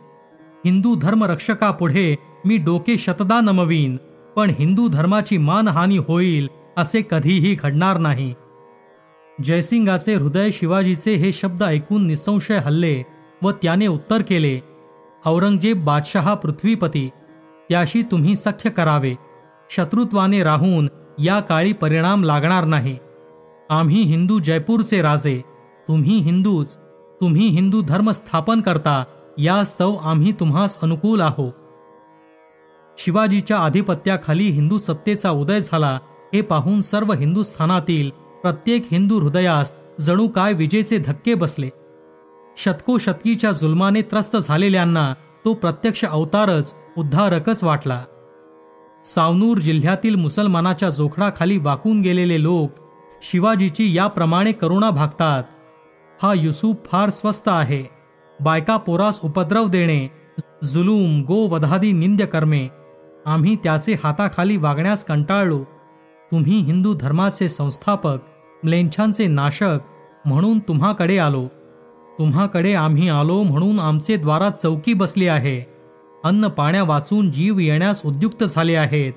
हिंदू धर्मरक्षकापुढे मी डोके शतदा नमवीन पण हिंदू धर्माची मानहानी होईल असे कधीही घडणार नाही. जयसिंगाचे हृदय शिवाजीचे हे शब्द ऐकून निसंशय हल्ले व त्याने उत्तर केले औरंगजेब बादशहा पृथ्वीपती त्याशी तुम्ही सख्य करावे. शत्रुत्वाने राहून या काळी परिणाम लागणार नाही. आम्ही हिंदू जयपूरचे राजे तुम्ही हिंदूच तुम्ही हिंदू धर्म स्थापन करता यास्तव आम्ही तुम्हास अनुकूल आहो. शिवाजीच्या आधिपत्याखाली हिंदू सत्तेचा उदय झाला. हे पाहून सर्व हिंदुस्थानातील प्रत्येक हिंदू हृदयास जणू काय विजेचे धक्के बसले. शतकोशतकीच्या जुलमाने त्रस्त झालेल्यांना तो प्रत्यक्ष अवतारच उद्धारकच वाटला. सावनूर जिल्ह्यातील मुसलमानाच्या जोखडाखाली वाकून गेलेले लोक शिवाजीची याप्रमाणे करुणा भागतात. हा युसूफ फार स्वस्त आहे. बायका पोरास उपद्रव देणे जुलूम गोवधादी निंद्य कर्मे आम्ही त्याचे हाताखाली वागण्यास कंटाळलो. तुम्ही हिंदू धर्माचे संस्थापक म्लेंछांचे नाशक म्हणून तुम्हाकडे आलो. तुम्हाकडे आम्ही आलो म्हणून आमचे द्वारा चौकी बसली आहे. अन्न पाण्या वाचून जीव येण्यास उद्युक्त झाले आहेत.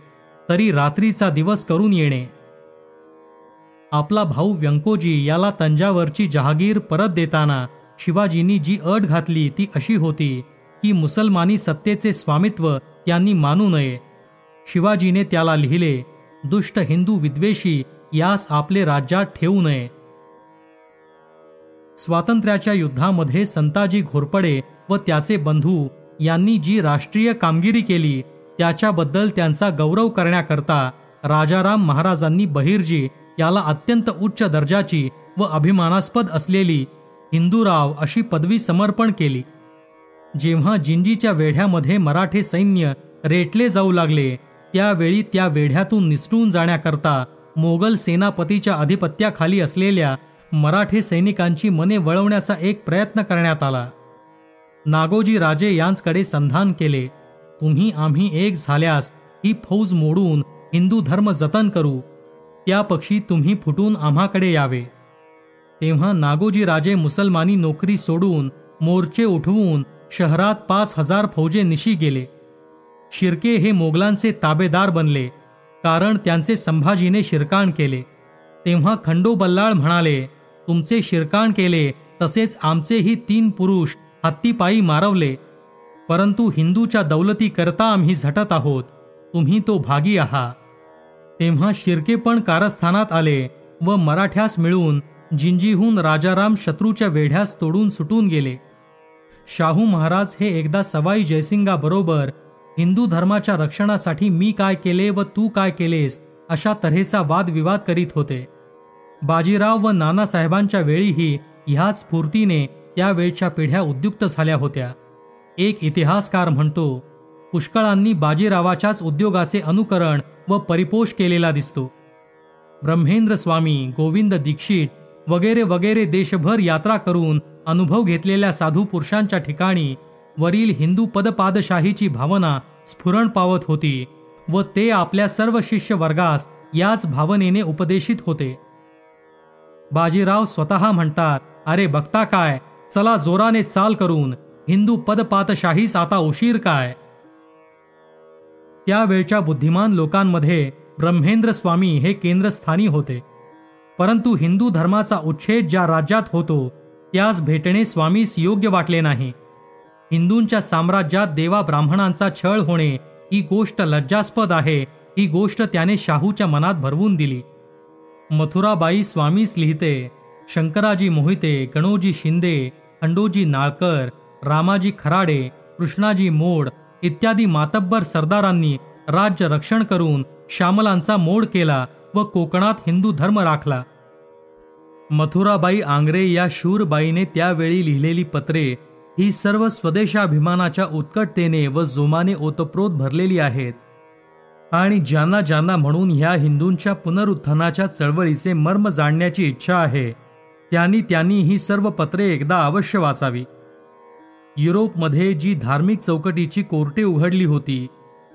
तरी रात्रीचा दिवस करून येणे. आपला भाऊ व्यंकोजी याला तंजावरची जहागीर परत देताना शिवाजींनी जी अट घातली ती अशी होती की मुसलमानी सत्तेचे स्वामित्व त्यांनी मानू नये. शिवाजीने त्याला लिहिले दुष्ट हिंदू विद्वेषी यास आपले राज्यात ठेवू नये. स्वातंत्र्याच्या युद्धामध्ये संताजी घोरपडे व त्याचे बंधू यांनी जी राष्ट्रीय कामगिरी केली त्याच्याबद्दल त्यांचा गौरव करण्याकरता राजाराम महाराजांनी बहिर्जी याला अत्यंत उच्च दर्जाची व अभिमानास्पद असलेली हिंदूराव अशी पदवी समर्पण केली. जेव्हा जिंजीच्या वेढ्यामध्ये मराठे सैन्य रेटले जाऊ लागले त्यावेळी त्या वेढ्यातून निसटून जाण्याकरता मोगल सेनापतीच्या अधिपत्याखाली असलेल्या मराठे सैनिकांची मने वळवण्याचा एक प्रयत्न करण्यात आला. नागोजी राजे यांचकडे संधान केले तुम्ही आम्ही एक झाल्यास ही फौज मोडून हिंदू धर्म जतन करू. त्या पक्षी तुम्ही फुटून आम्हाकडे यावे. तेव्हा नागोजी राजे मुसलमानी नोकरी सोडून मोर्चे उठवून शहरात पाच हजार फौजे निशी गेले. शिर्के हे मोगलांचे ताबेदार बनले कारण त्यांचे संभाजीने शिरकाण केले. तेव्हा खंडो बल्लाळ म्हणाले तुमचे शिरकाण केले तसेच आमचेही तीन पुरुष हत्तीपायी मारवले. परंतु हिंदूच्या दौलती करता आम्ही झटत आहोत तुम्ही तो भागी आहात. तेव्हा शिर्के पण कारस्थानात आले व मराठ्यास मिळून जिंजीहून राजाराम शत्रूच्या वेढ्यास तोडून सुटून गेले. शाहू महाराज हे एकदा सवाई जयसिंगाबरोबर हिंदू धर्माच्या रक्षणासाठी मी काय केले व तू काय केलेस अशा तऱ्हेचा वादविवाद करीत होते. बाजीराव व नानासाहेबांच्या वेळीही ह्याच स्फूर्तीने त्यावेळच्या पिढ्या उद्युक्त झाल्या होत्या. एक इतिहासकार म्हणतो पुष्कळांनी बाजीरावाच्याच उद्योगाचे अनुकरण व परिपोष केलेला दिसतो. ब्रह्मेंद्र स्वामी गोविंद दीक्षित वगैरे वगैरे देशभर यात्रा करून अनुभव घेतलेल्या साधू पुरुषांच्या ठिकाणी वरील हिंदू पदपादशाहीची भावना स्फुरण पावत होती व ते आपल्या सर्व शिष्य वर्गास याच भावनेने उपदेशित होते. बाजीराव स्वतः म्हणतात अरे बघता काय? चला जोराने चाल करून हिंदू पदपातशाहीस आता उशीर काय? त्यावेळच्या बुद्धिमान लोकांमध्ये ब्रह्मेंद्र स्वामी हे केंद्रस्थानी होते. परंतु हिंदू धर्माचा उच्छेद ज्या राज्यात होतो त्यास भेटणे स्वामीस योग्य वाटले नाही. हिंदूंच्या साम्राज्यात देवा ब्राह्मणांचा छळ होणे ही गोष्ट लज्जास्पद आहे ही गोष्ट त्याने शाहूच्या मनात भरवून दिली. मथुराबाई स्वामीस लिहिते शंकराजी मोहिते गणोजी शिंदे खंडोजी नाळकर रामाजी खराडे कृष्णाजी मोड इत्यादी मातब्बर सरदारांनी राज्य रक्षण करून श्यामलांचा मोड केला व कोकणात हिंदू धर्म राखला. मथुराबाई आंग्रे या शूरबाईने त्यावेळी लिहिलेली पत्रे ही सर्व स्वदेशाभिमानाच्या उत्कटतेने व जोमाने ओतप्रोत भरलेली आहेत. आणि ज्यांना ज्यांना म्हणून ह्या हिंदूंच्या पुनरुत्थानाच्या चळवळीचे मर्म जाणण्याची इच्छा आहे त्यांनी त्यांनी ही सर्व पत्रे एकदा अवश्य वाचावी. युरोपमध्ये जी धार्मिक चौकटीची कोर्टे उघडली होती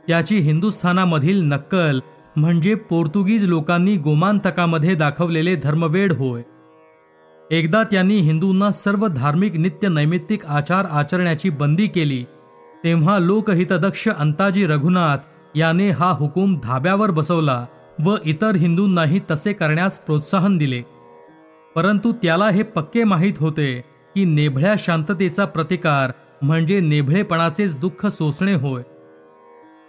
त्याची हिंदुस्थानामधील नक्कल म्हणजे पोर्तुगीज लोकांनी गोमांतकामध्ये दाखवलेले धर्मवेड होय. एकदा त्यांनी हिंदूंना सर्व धार्मिक नित्य नैमित्तिक आचार आचरण्याची बंदी केली तेव्हा लोकहितदक्ष अंताजी रघुनाथ याने हा हुकूम धाब्यावर बसवला व इतर हिंदूंनाही तसे करण्यास प्रोत्साहन दिले. परंतु त्याला हे पक्के माहीत होते की नेभळ्या शांततेचा प्रतिकार म्हणजे नेभळेपणाचेच दुःख सोसणे होय.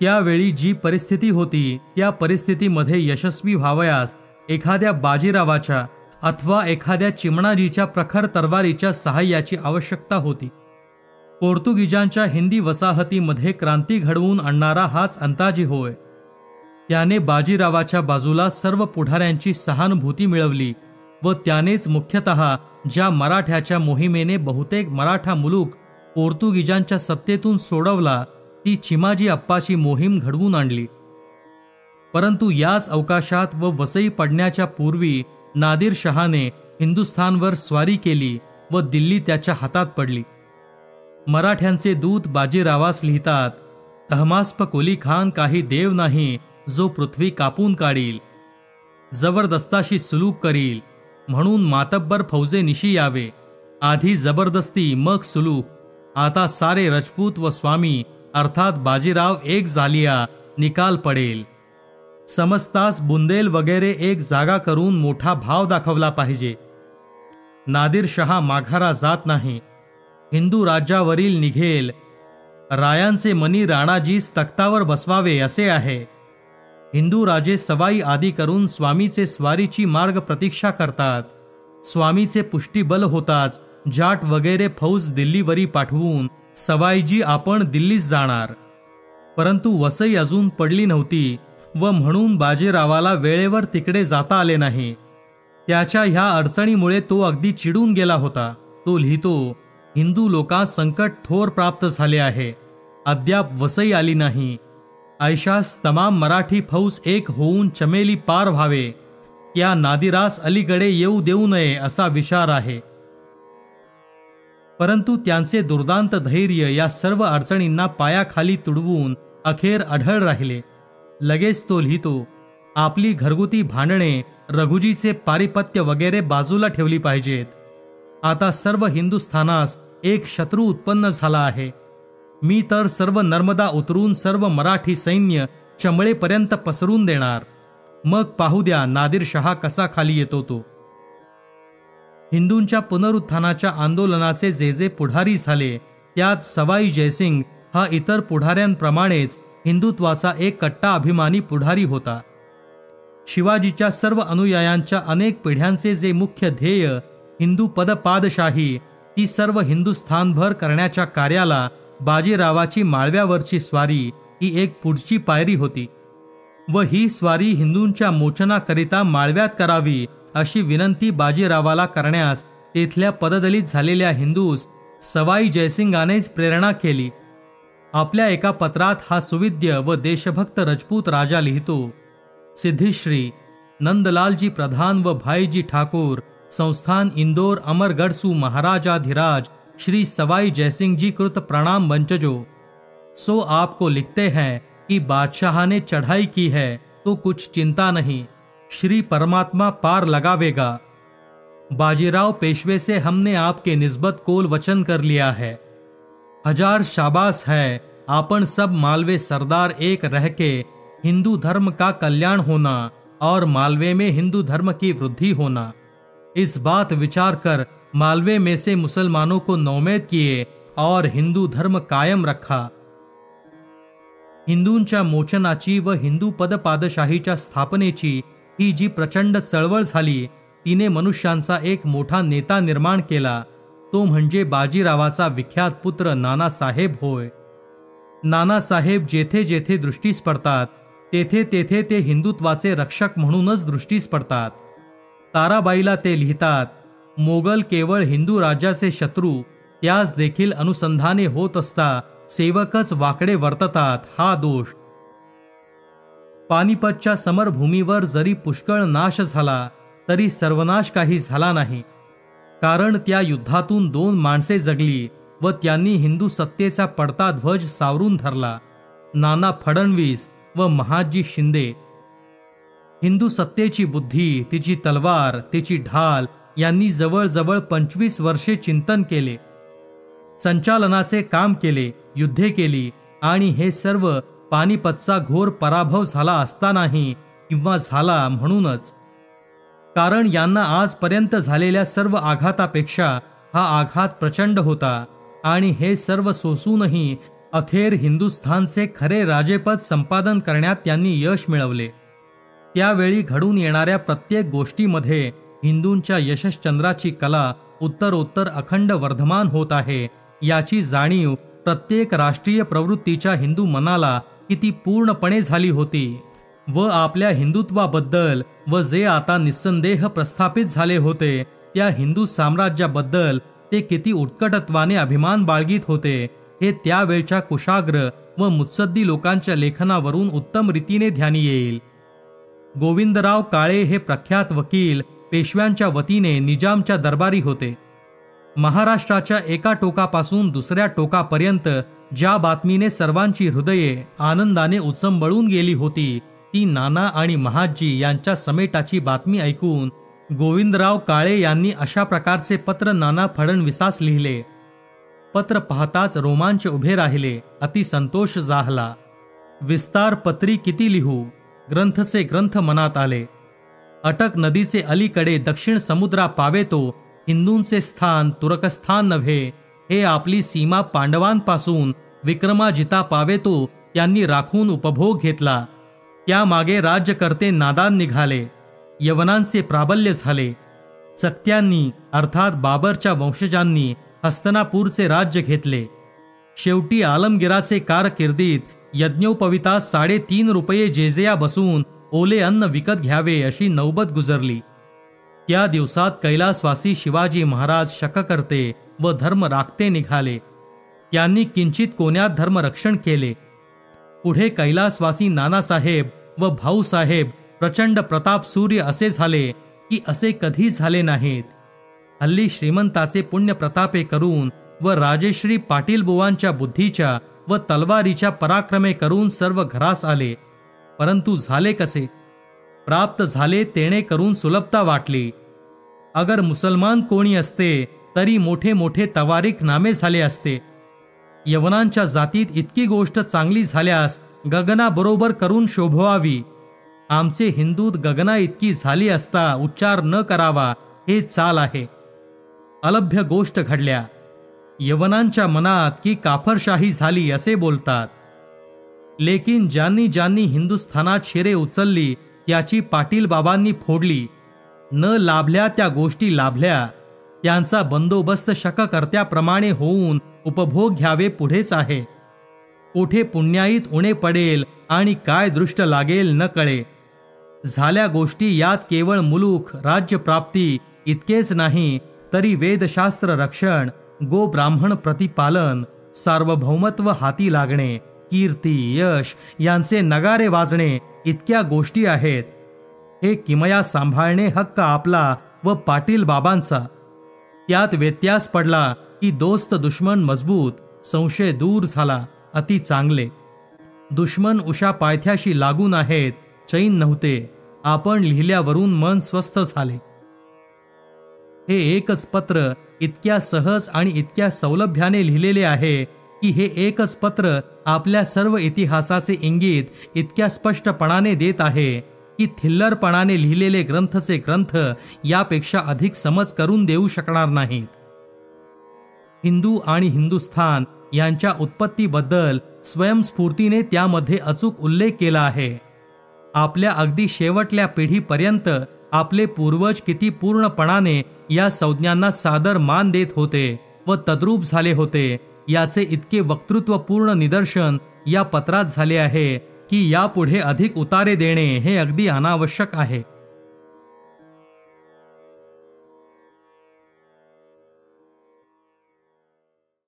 त्यावेळी जी परिस्थिती होती त्या परिस्थितीमध्ये यशस्वी व्हावयास एखाद्या बाजीरावाच्या अथवा एखाद्या चिमणाजीच्या प्रखर तरवारीच्या सहाय्याची आवश्यकता होती. पोर्तुगीजांच्या हिंदी वसाहतीमध्ये क्रांती घडवून आणणारा हाच अंताजी होय. त्याने बाजीरावाच्या बाजूला सर्व पुढाऱ्यांची सहानुभूती मिळवली व त्यानेच मुख्यतः ज्या मराठ्याच्या मोहिमेने बहुतेक मराठा मुलूक पोर्तुगीजांच्या सत्तेतून सोडवला ती चिमाजी अप्पाची मोहीम घडवून आणली. परंतु याच अवकाशात व वसई पडण्याच्या पूर्वी नादिर शहाने हिंदुस्थानवर स्वारी केली व दिल्ली त्याच्या हातात पडली. मराठ्यांचे दूत बाजीरावास लिहितात तहमास्प कोली खान काही देव नाही जो पृथ्वी कापून काढील जबरदस्ताशी सुलूक करील म्हणून मातब्बर फौजे निशी यावे आधी जबरदस्ती मग सुलूक आता सारे रजपूत व स्वामी अर्थात बाजीराव एक झालिया निकाल पडेल. समजताच बुंदेल वगैरे एक जागा करून मोठा भाव दाखवला पाहिजे. नादिर शहा माघारा जात नाही. हिंदू राज्यावरील निघेल. रायांचे मनी राणाजीस तख्तावर बसवावे असे आहे. हिंदू राजे सवाई आदी करून स्वामीचे स्वारीची मार्ग प्रतीक्षा करतात. स्वामीचे पुष्टीबल होताच जाट वगैरे फौज दिल्लीवरी पाठवून सवाईजी आपण दिल्लीत जाणार. परंतु वसई अजून पडली नव्हती व म्हणून बाजीरावाला वेळेवर तिकडे जाता आले नाही. त्याच्या ह्या अडचणीमुळे तो अगदी चिडून गेला होता. तो लिहितो हिंदू लोकांस संकट थोर प्राप्त झाले आहे. अद्याप वसई आली नाही. ऐशास तमाम मराठी फौज एक होऊन चमेली पार व्हावे. या नादिरास अलीकडे येऊ देऊ नये असा विचार आहे. परंतु त्यांचे दुर्दांत धैर्य या सर्व अडचणींना पायाखाली तुडवून अखेर अढळ राहिले. लगेच तो लिहितो आपली घरगुती भांडणे रघुजीचे पारिपत्य वगैरे बाजूला ठेवली पाहिजेत. आता सर्व हिंदुस्थानास एक शत्रू उत्पन्न झाला आहे. मी तर सर्व नर्मदा उतरून सर्व मराठी सैन्य चमळेपर्यंत पसरून देणार. मग पाहू द्या नादिर शहा कसा खाली येतो तो. हिंदूंच्या पुनरुत्थानाच्या आंदोलनाचे जे जे पुढारी झाले त्यात सवाई जयसिंग हा इतर पुढाऱ्यांप्रमाणेच हिंदुत्वाचा एक कट्टा अभिमानी पुढारी होता. शिवाजीच्या सर्व अनुयायांच्या अनेक पिढ्यांचे जे मुख्य ध्येय हिंदू पदपादशाही ती सर्व हिंदुस्थानभर करण्याच्या कार्याला बाजीरावाची माळव्यावरची स्वारी ही एक पुढची पायरी होती. व ही स्वारी हिंदूंच्या मोचनाकरिता माळव्यात करावी अशी विनंती बाजीरावाला करण्यास तेथल्या पददलित झालेल्या हिंदूस सवाई जयसिंगानेच प्रेरणा केली. आपल्या एका पत्रात हा सुविद्य व देशभक्त रजपूत राजा लिहितो. सिद्धिश्री, नंदलालजी प्रधान व भाईजी ठाकूर, संस्थान इंदौर अमरगढ़सु महाराजाधिराज, श्री सवाई जयसिंह जी कृत प्रणाम बंचजो सो आपको लिखते हैं कि बादशाह ने चढ़ाई की है तो कुछ चिंता नहीं। श्री परमात्मा पार लगावेगा। बाजीराव पेशवे से हमने आपके निस्बत कोल वचन कर लिया है। हज़ार शाबाश है, आपन सब मालवे सरदार एक रह के हिंदू धर्म का कल्याण होना और मालवे में हिंदू धर्म की वृद्धि होना। इस बात विचार कर मालवे में से मुसलमानों को नौमेद किए और हिंदू धर्म कायम रखा। हिंदूंच्या मोचनाची व हिंदू पद पदपादशाहीच्या स्थापनेची ही जी प्रचंड चळवळ झाली तिने मनुष्यांचा एक मोठा नेता निर्माण केला. तो म्हणजे बाजीरावाचा विख्यात पुत्र नानासाहेब होय. नानासाहेब जेथे जेथे दृष्टीस पडतात तेथे तेथे ते हिंदुत्वाचे रक्षक म्हणूनच दृष्टीस पडतात. ताराबाईला ते लिहितात मोगल केवळ हिंदू राजाचे शत्रू त्यास देखील अनुसंधाने होत असता सेवकच वाकडे वर्ततात हा दोष. पानिपतच्या समरभूमीवर जरी पुष्कळ नाश झाला तरी सर्वनाश काही झाला नाही. कारण त्या युद्धातून दोन माणसे जगली व त्यांनी हिंदू सत्तेचा पडता ध्वज सावरून धरला. नाना फडणवीस व महाजी शिंदे. हिंदू सत्तेची बुद्धी तिची तलवार तिची ढाल यांनी जवळजवळ पंचवीस वर्षे चिंतन केले. संचालनाचे काम केले युद्धे केली आणि हे सर्व पानिपतचा घोर पराभव झाला असतानाही किंवा झाला म्हणूनच. कारण यांना आजपर्यंत झालेल्या सर्व आघातापेक्षा हा आघात प्रचंड होता आणि हे सर्व सोसूनही अखेर हिंदुस्थानचे खरे राजेपद संपादन करण्यात त्यांनी यश मिळवले. त्यावेळी घडून येणाऱ्या प्रत्येक गोष्टीमध्ये हिंदूंच्या यशश्चंद्राची कला उत्तरोत्तर अखंड वर्धमान होत आहे याची जाणीव प्रत्येक राष्ट्रीय प्रवृत्तीच्या हिंदू मनाला किती पूर्णपणे झाली होती व आपल्या हिंदुत्वाबद्दल व जे आता निस्संदेह प्रस्थापित झाले होते त्या हिंदू साम्राज्याबद्दल ते किती उत्कटत्वाने अभिमान बाळगीत होते हे त्यावेळच्या कुशाग्र व मुत्सद्दी लोकांच्या लेखनावरून उत्तम रीतीने ध्यानी येईल. गोविंदराव काळे हे प्रख्यात वकील पेशव्यांच्या वतीने निजामच्या दरबारी होते. महाराष्ट्राच्या एका टोकापासून दुसऱ्या टोकापर्यंत ज्या बातमीने सर्वांची हृदये आनंदाने उचंबळून गेली होती ती नाना आणि महाजी यांच्या समेटाची बातमी ऐकून गोविंदराव काळे यांनी अशा प्रकारचे पत्र नाना फडणवीसास लिहिले. पत्र पाहताच रोमांच उभे राहिले अति संतोष जाहला. विस्तार पत्री किती लिहू? ग्रंथचे ग्रंथ मनात आले. अटक नदीचे अलीकडे दक्षिण समुद्रा पावेतो हिंदूंचे स्थान तुर्कस्थान नव्हे हे आपली सीमा पांडवांपासून विक्रमाजिता पावेतो यांनी राखून उपभोग घेतला. त्यामागे राज्यकर्ते नादान निघाले. यवनांचे प्राबल्य झाले. चक्त्यांनी अर्थात बाबरच्या वंशजांनी हस्तनापूरचे राज्य घेतले. शेवटी आलमगिराचे कारकिर्दीत यज्ञोपविता साडेतीन रुपये जेजया बसून ओले अन्न विकत घ्यावे अशी नौबत गुजरली. त्या दिवसात कैलासवासी शिवाजी महाराज शककर्ते व धर्म राखते निघाले. त्यांनी किंचित कोण्यात धर्मरक्षण केले. पुढे कैलासवासी नानासाहेब व भाऊसाहेब प्रचंड प्रताप सूर्य असे झाले की असे कधी झाले नाहीत. हल्ली श्रीमंताचे पुण्य प्रतापे करून व राजेश्री पाटील बुवांच्या बुद्धीच्या व तलवारीच्या पराक्रमे करून सर्व घरास आले. परंतु झाले कसे? प्राप्त झाले तेणे करून सुलभता वाटली. अगर मुसलमान कोणी असते तरी मोठे मोठे तवारीख नामे झाले असते. यवनांच्या जातीत इतकी गोष्ट चांगली झाल्यास गगनाबरोबर करून शोभवावी. आमचे हिंदूत गगना इतकी झाली असता उच्चार न करावा हे चाल आहे. अलभ्य गोष्ट घडल्या. यवनांच्या मनात की काफरशाही झाली असे बोलतात. लेकिन ज्यांनी ज्यांनी हिंदुस्थानात शिरे उचलली त्याची पाटील बाबांनी फोडली. न लाभल्या त्या गोष्टी लाभल्या. त्यांचा बंदोबस्त शककर्त्याप्रमाणे होऊन उपभोग घ्यावे पुढेच आहे. कोठे पुण्याईत उणे पडेल आणि काय दृष्ट लागेल न कळे. झाल्या गोष्टी यात केवळ मुलूक राज्यप्राप्ती इतकेच नाही तरी वेदशास्त्र रक्षण गो ब्राह्मण प्रतिपालन सार्वभौमत्व हाती लागणे कीर्ती यश यांचे नगारे वाजणे इतक्या गोष्टी आहेत. हे किमया सांभाळणे हक्क आपला व पाटील बाबांचा. त्यात व्यत्यास पडला की दोस्त दुश्मन मजबूत संशय दूर झाला अति चांगले. दुश्मन उषा पायथ्याशी लागून आहेत चैन नव्हते. आपण लिहिल्यावरून मन स्वस्थ झाले. हे एकच पत्र इतक्या सहज आणि इतक्या सौलभ्याने लिहिलेले आहे की हे एकच पत्र आपल्या सर्व इतिहासाचे इंगित इतक्या स्पष्टपणाने देत आहे. की थिल्लरपणाने लिहिलेले ग्रंथचे ग्रंथ यापेक्षा अधिक समज करून देऊ शकणार नाहीत. हिंदू आणि हिंदुस्थान यांच्या उत्पत्तीबद्दल स्वयंस्फूर्तीने त्यामध्ये अचूक उल्लेख केला आहे. आपल्या अगदी शेवटल्या पिढीपर्यंत आपले पूर्वज किती पूर्णपणाने या संज्ञांना सादर मान देत होते व तद्रूप झाले होते याचे इतके वक्तृत्वपूर्ण निदर्शन या पत्रात झाले आहे की यापुढे अधिक उतारे देणे हे अगदी अनावश्यक आहे.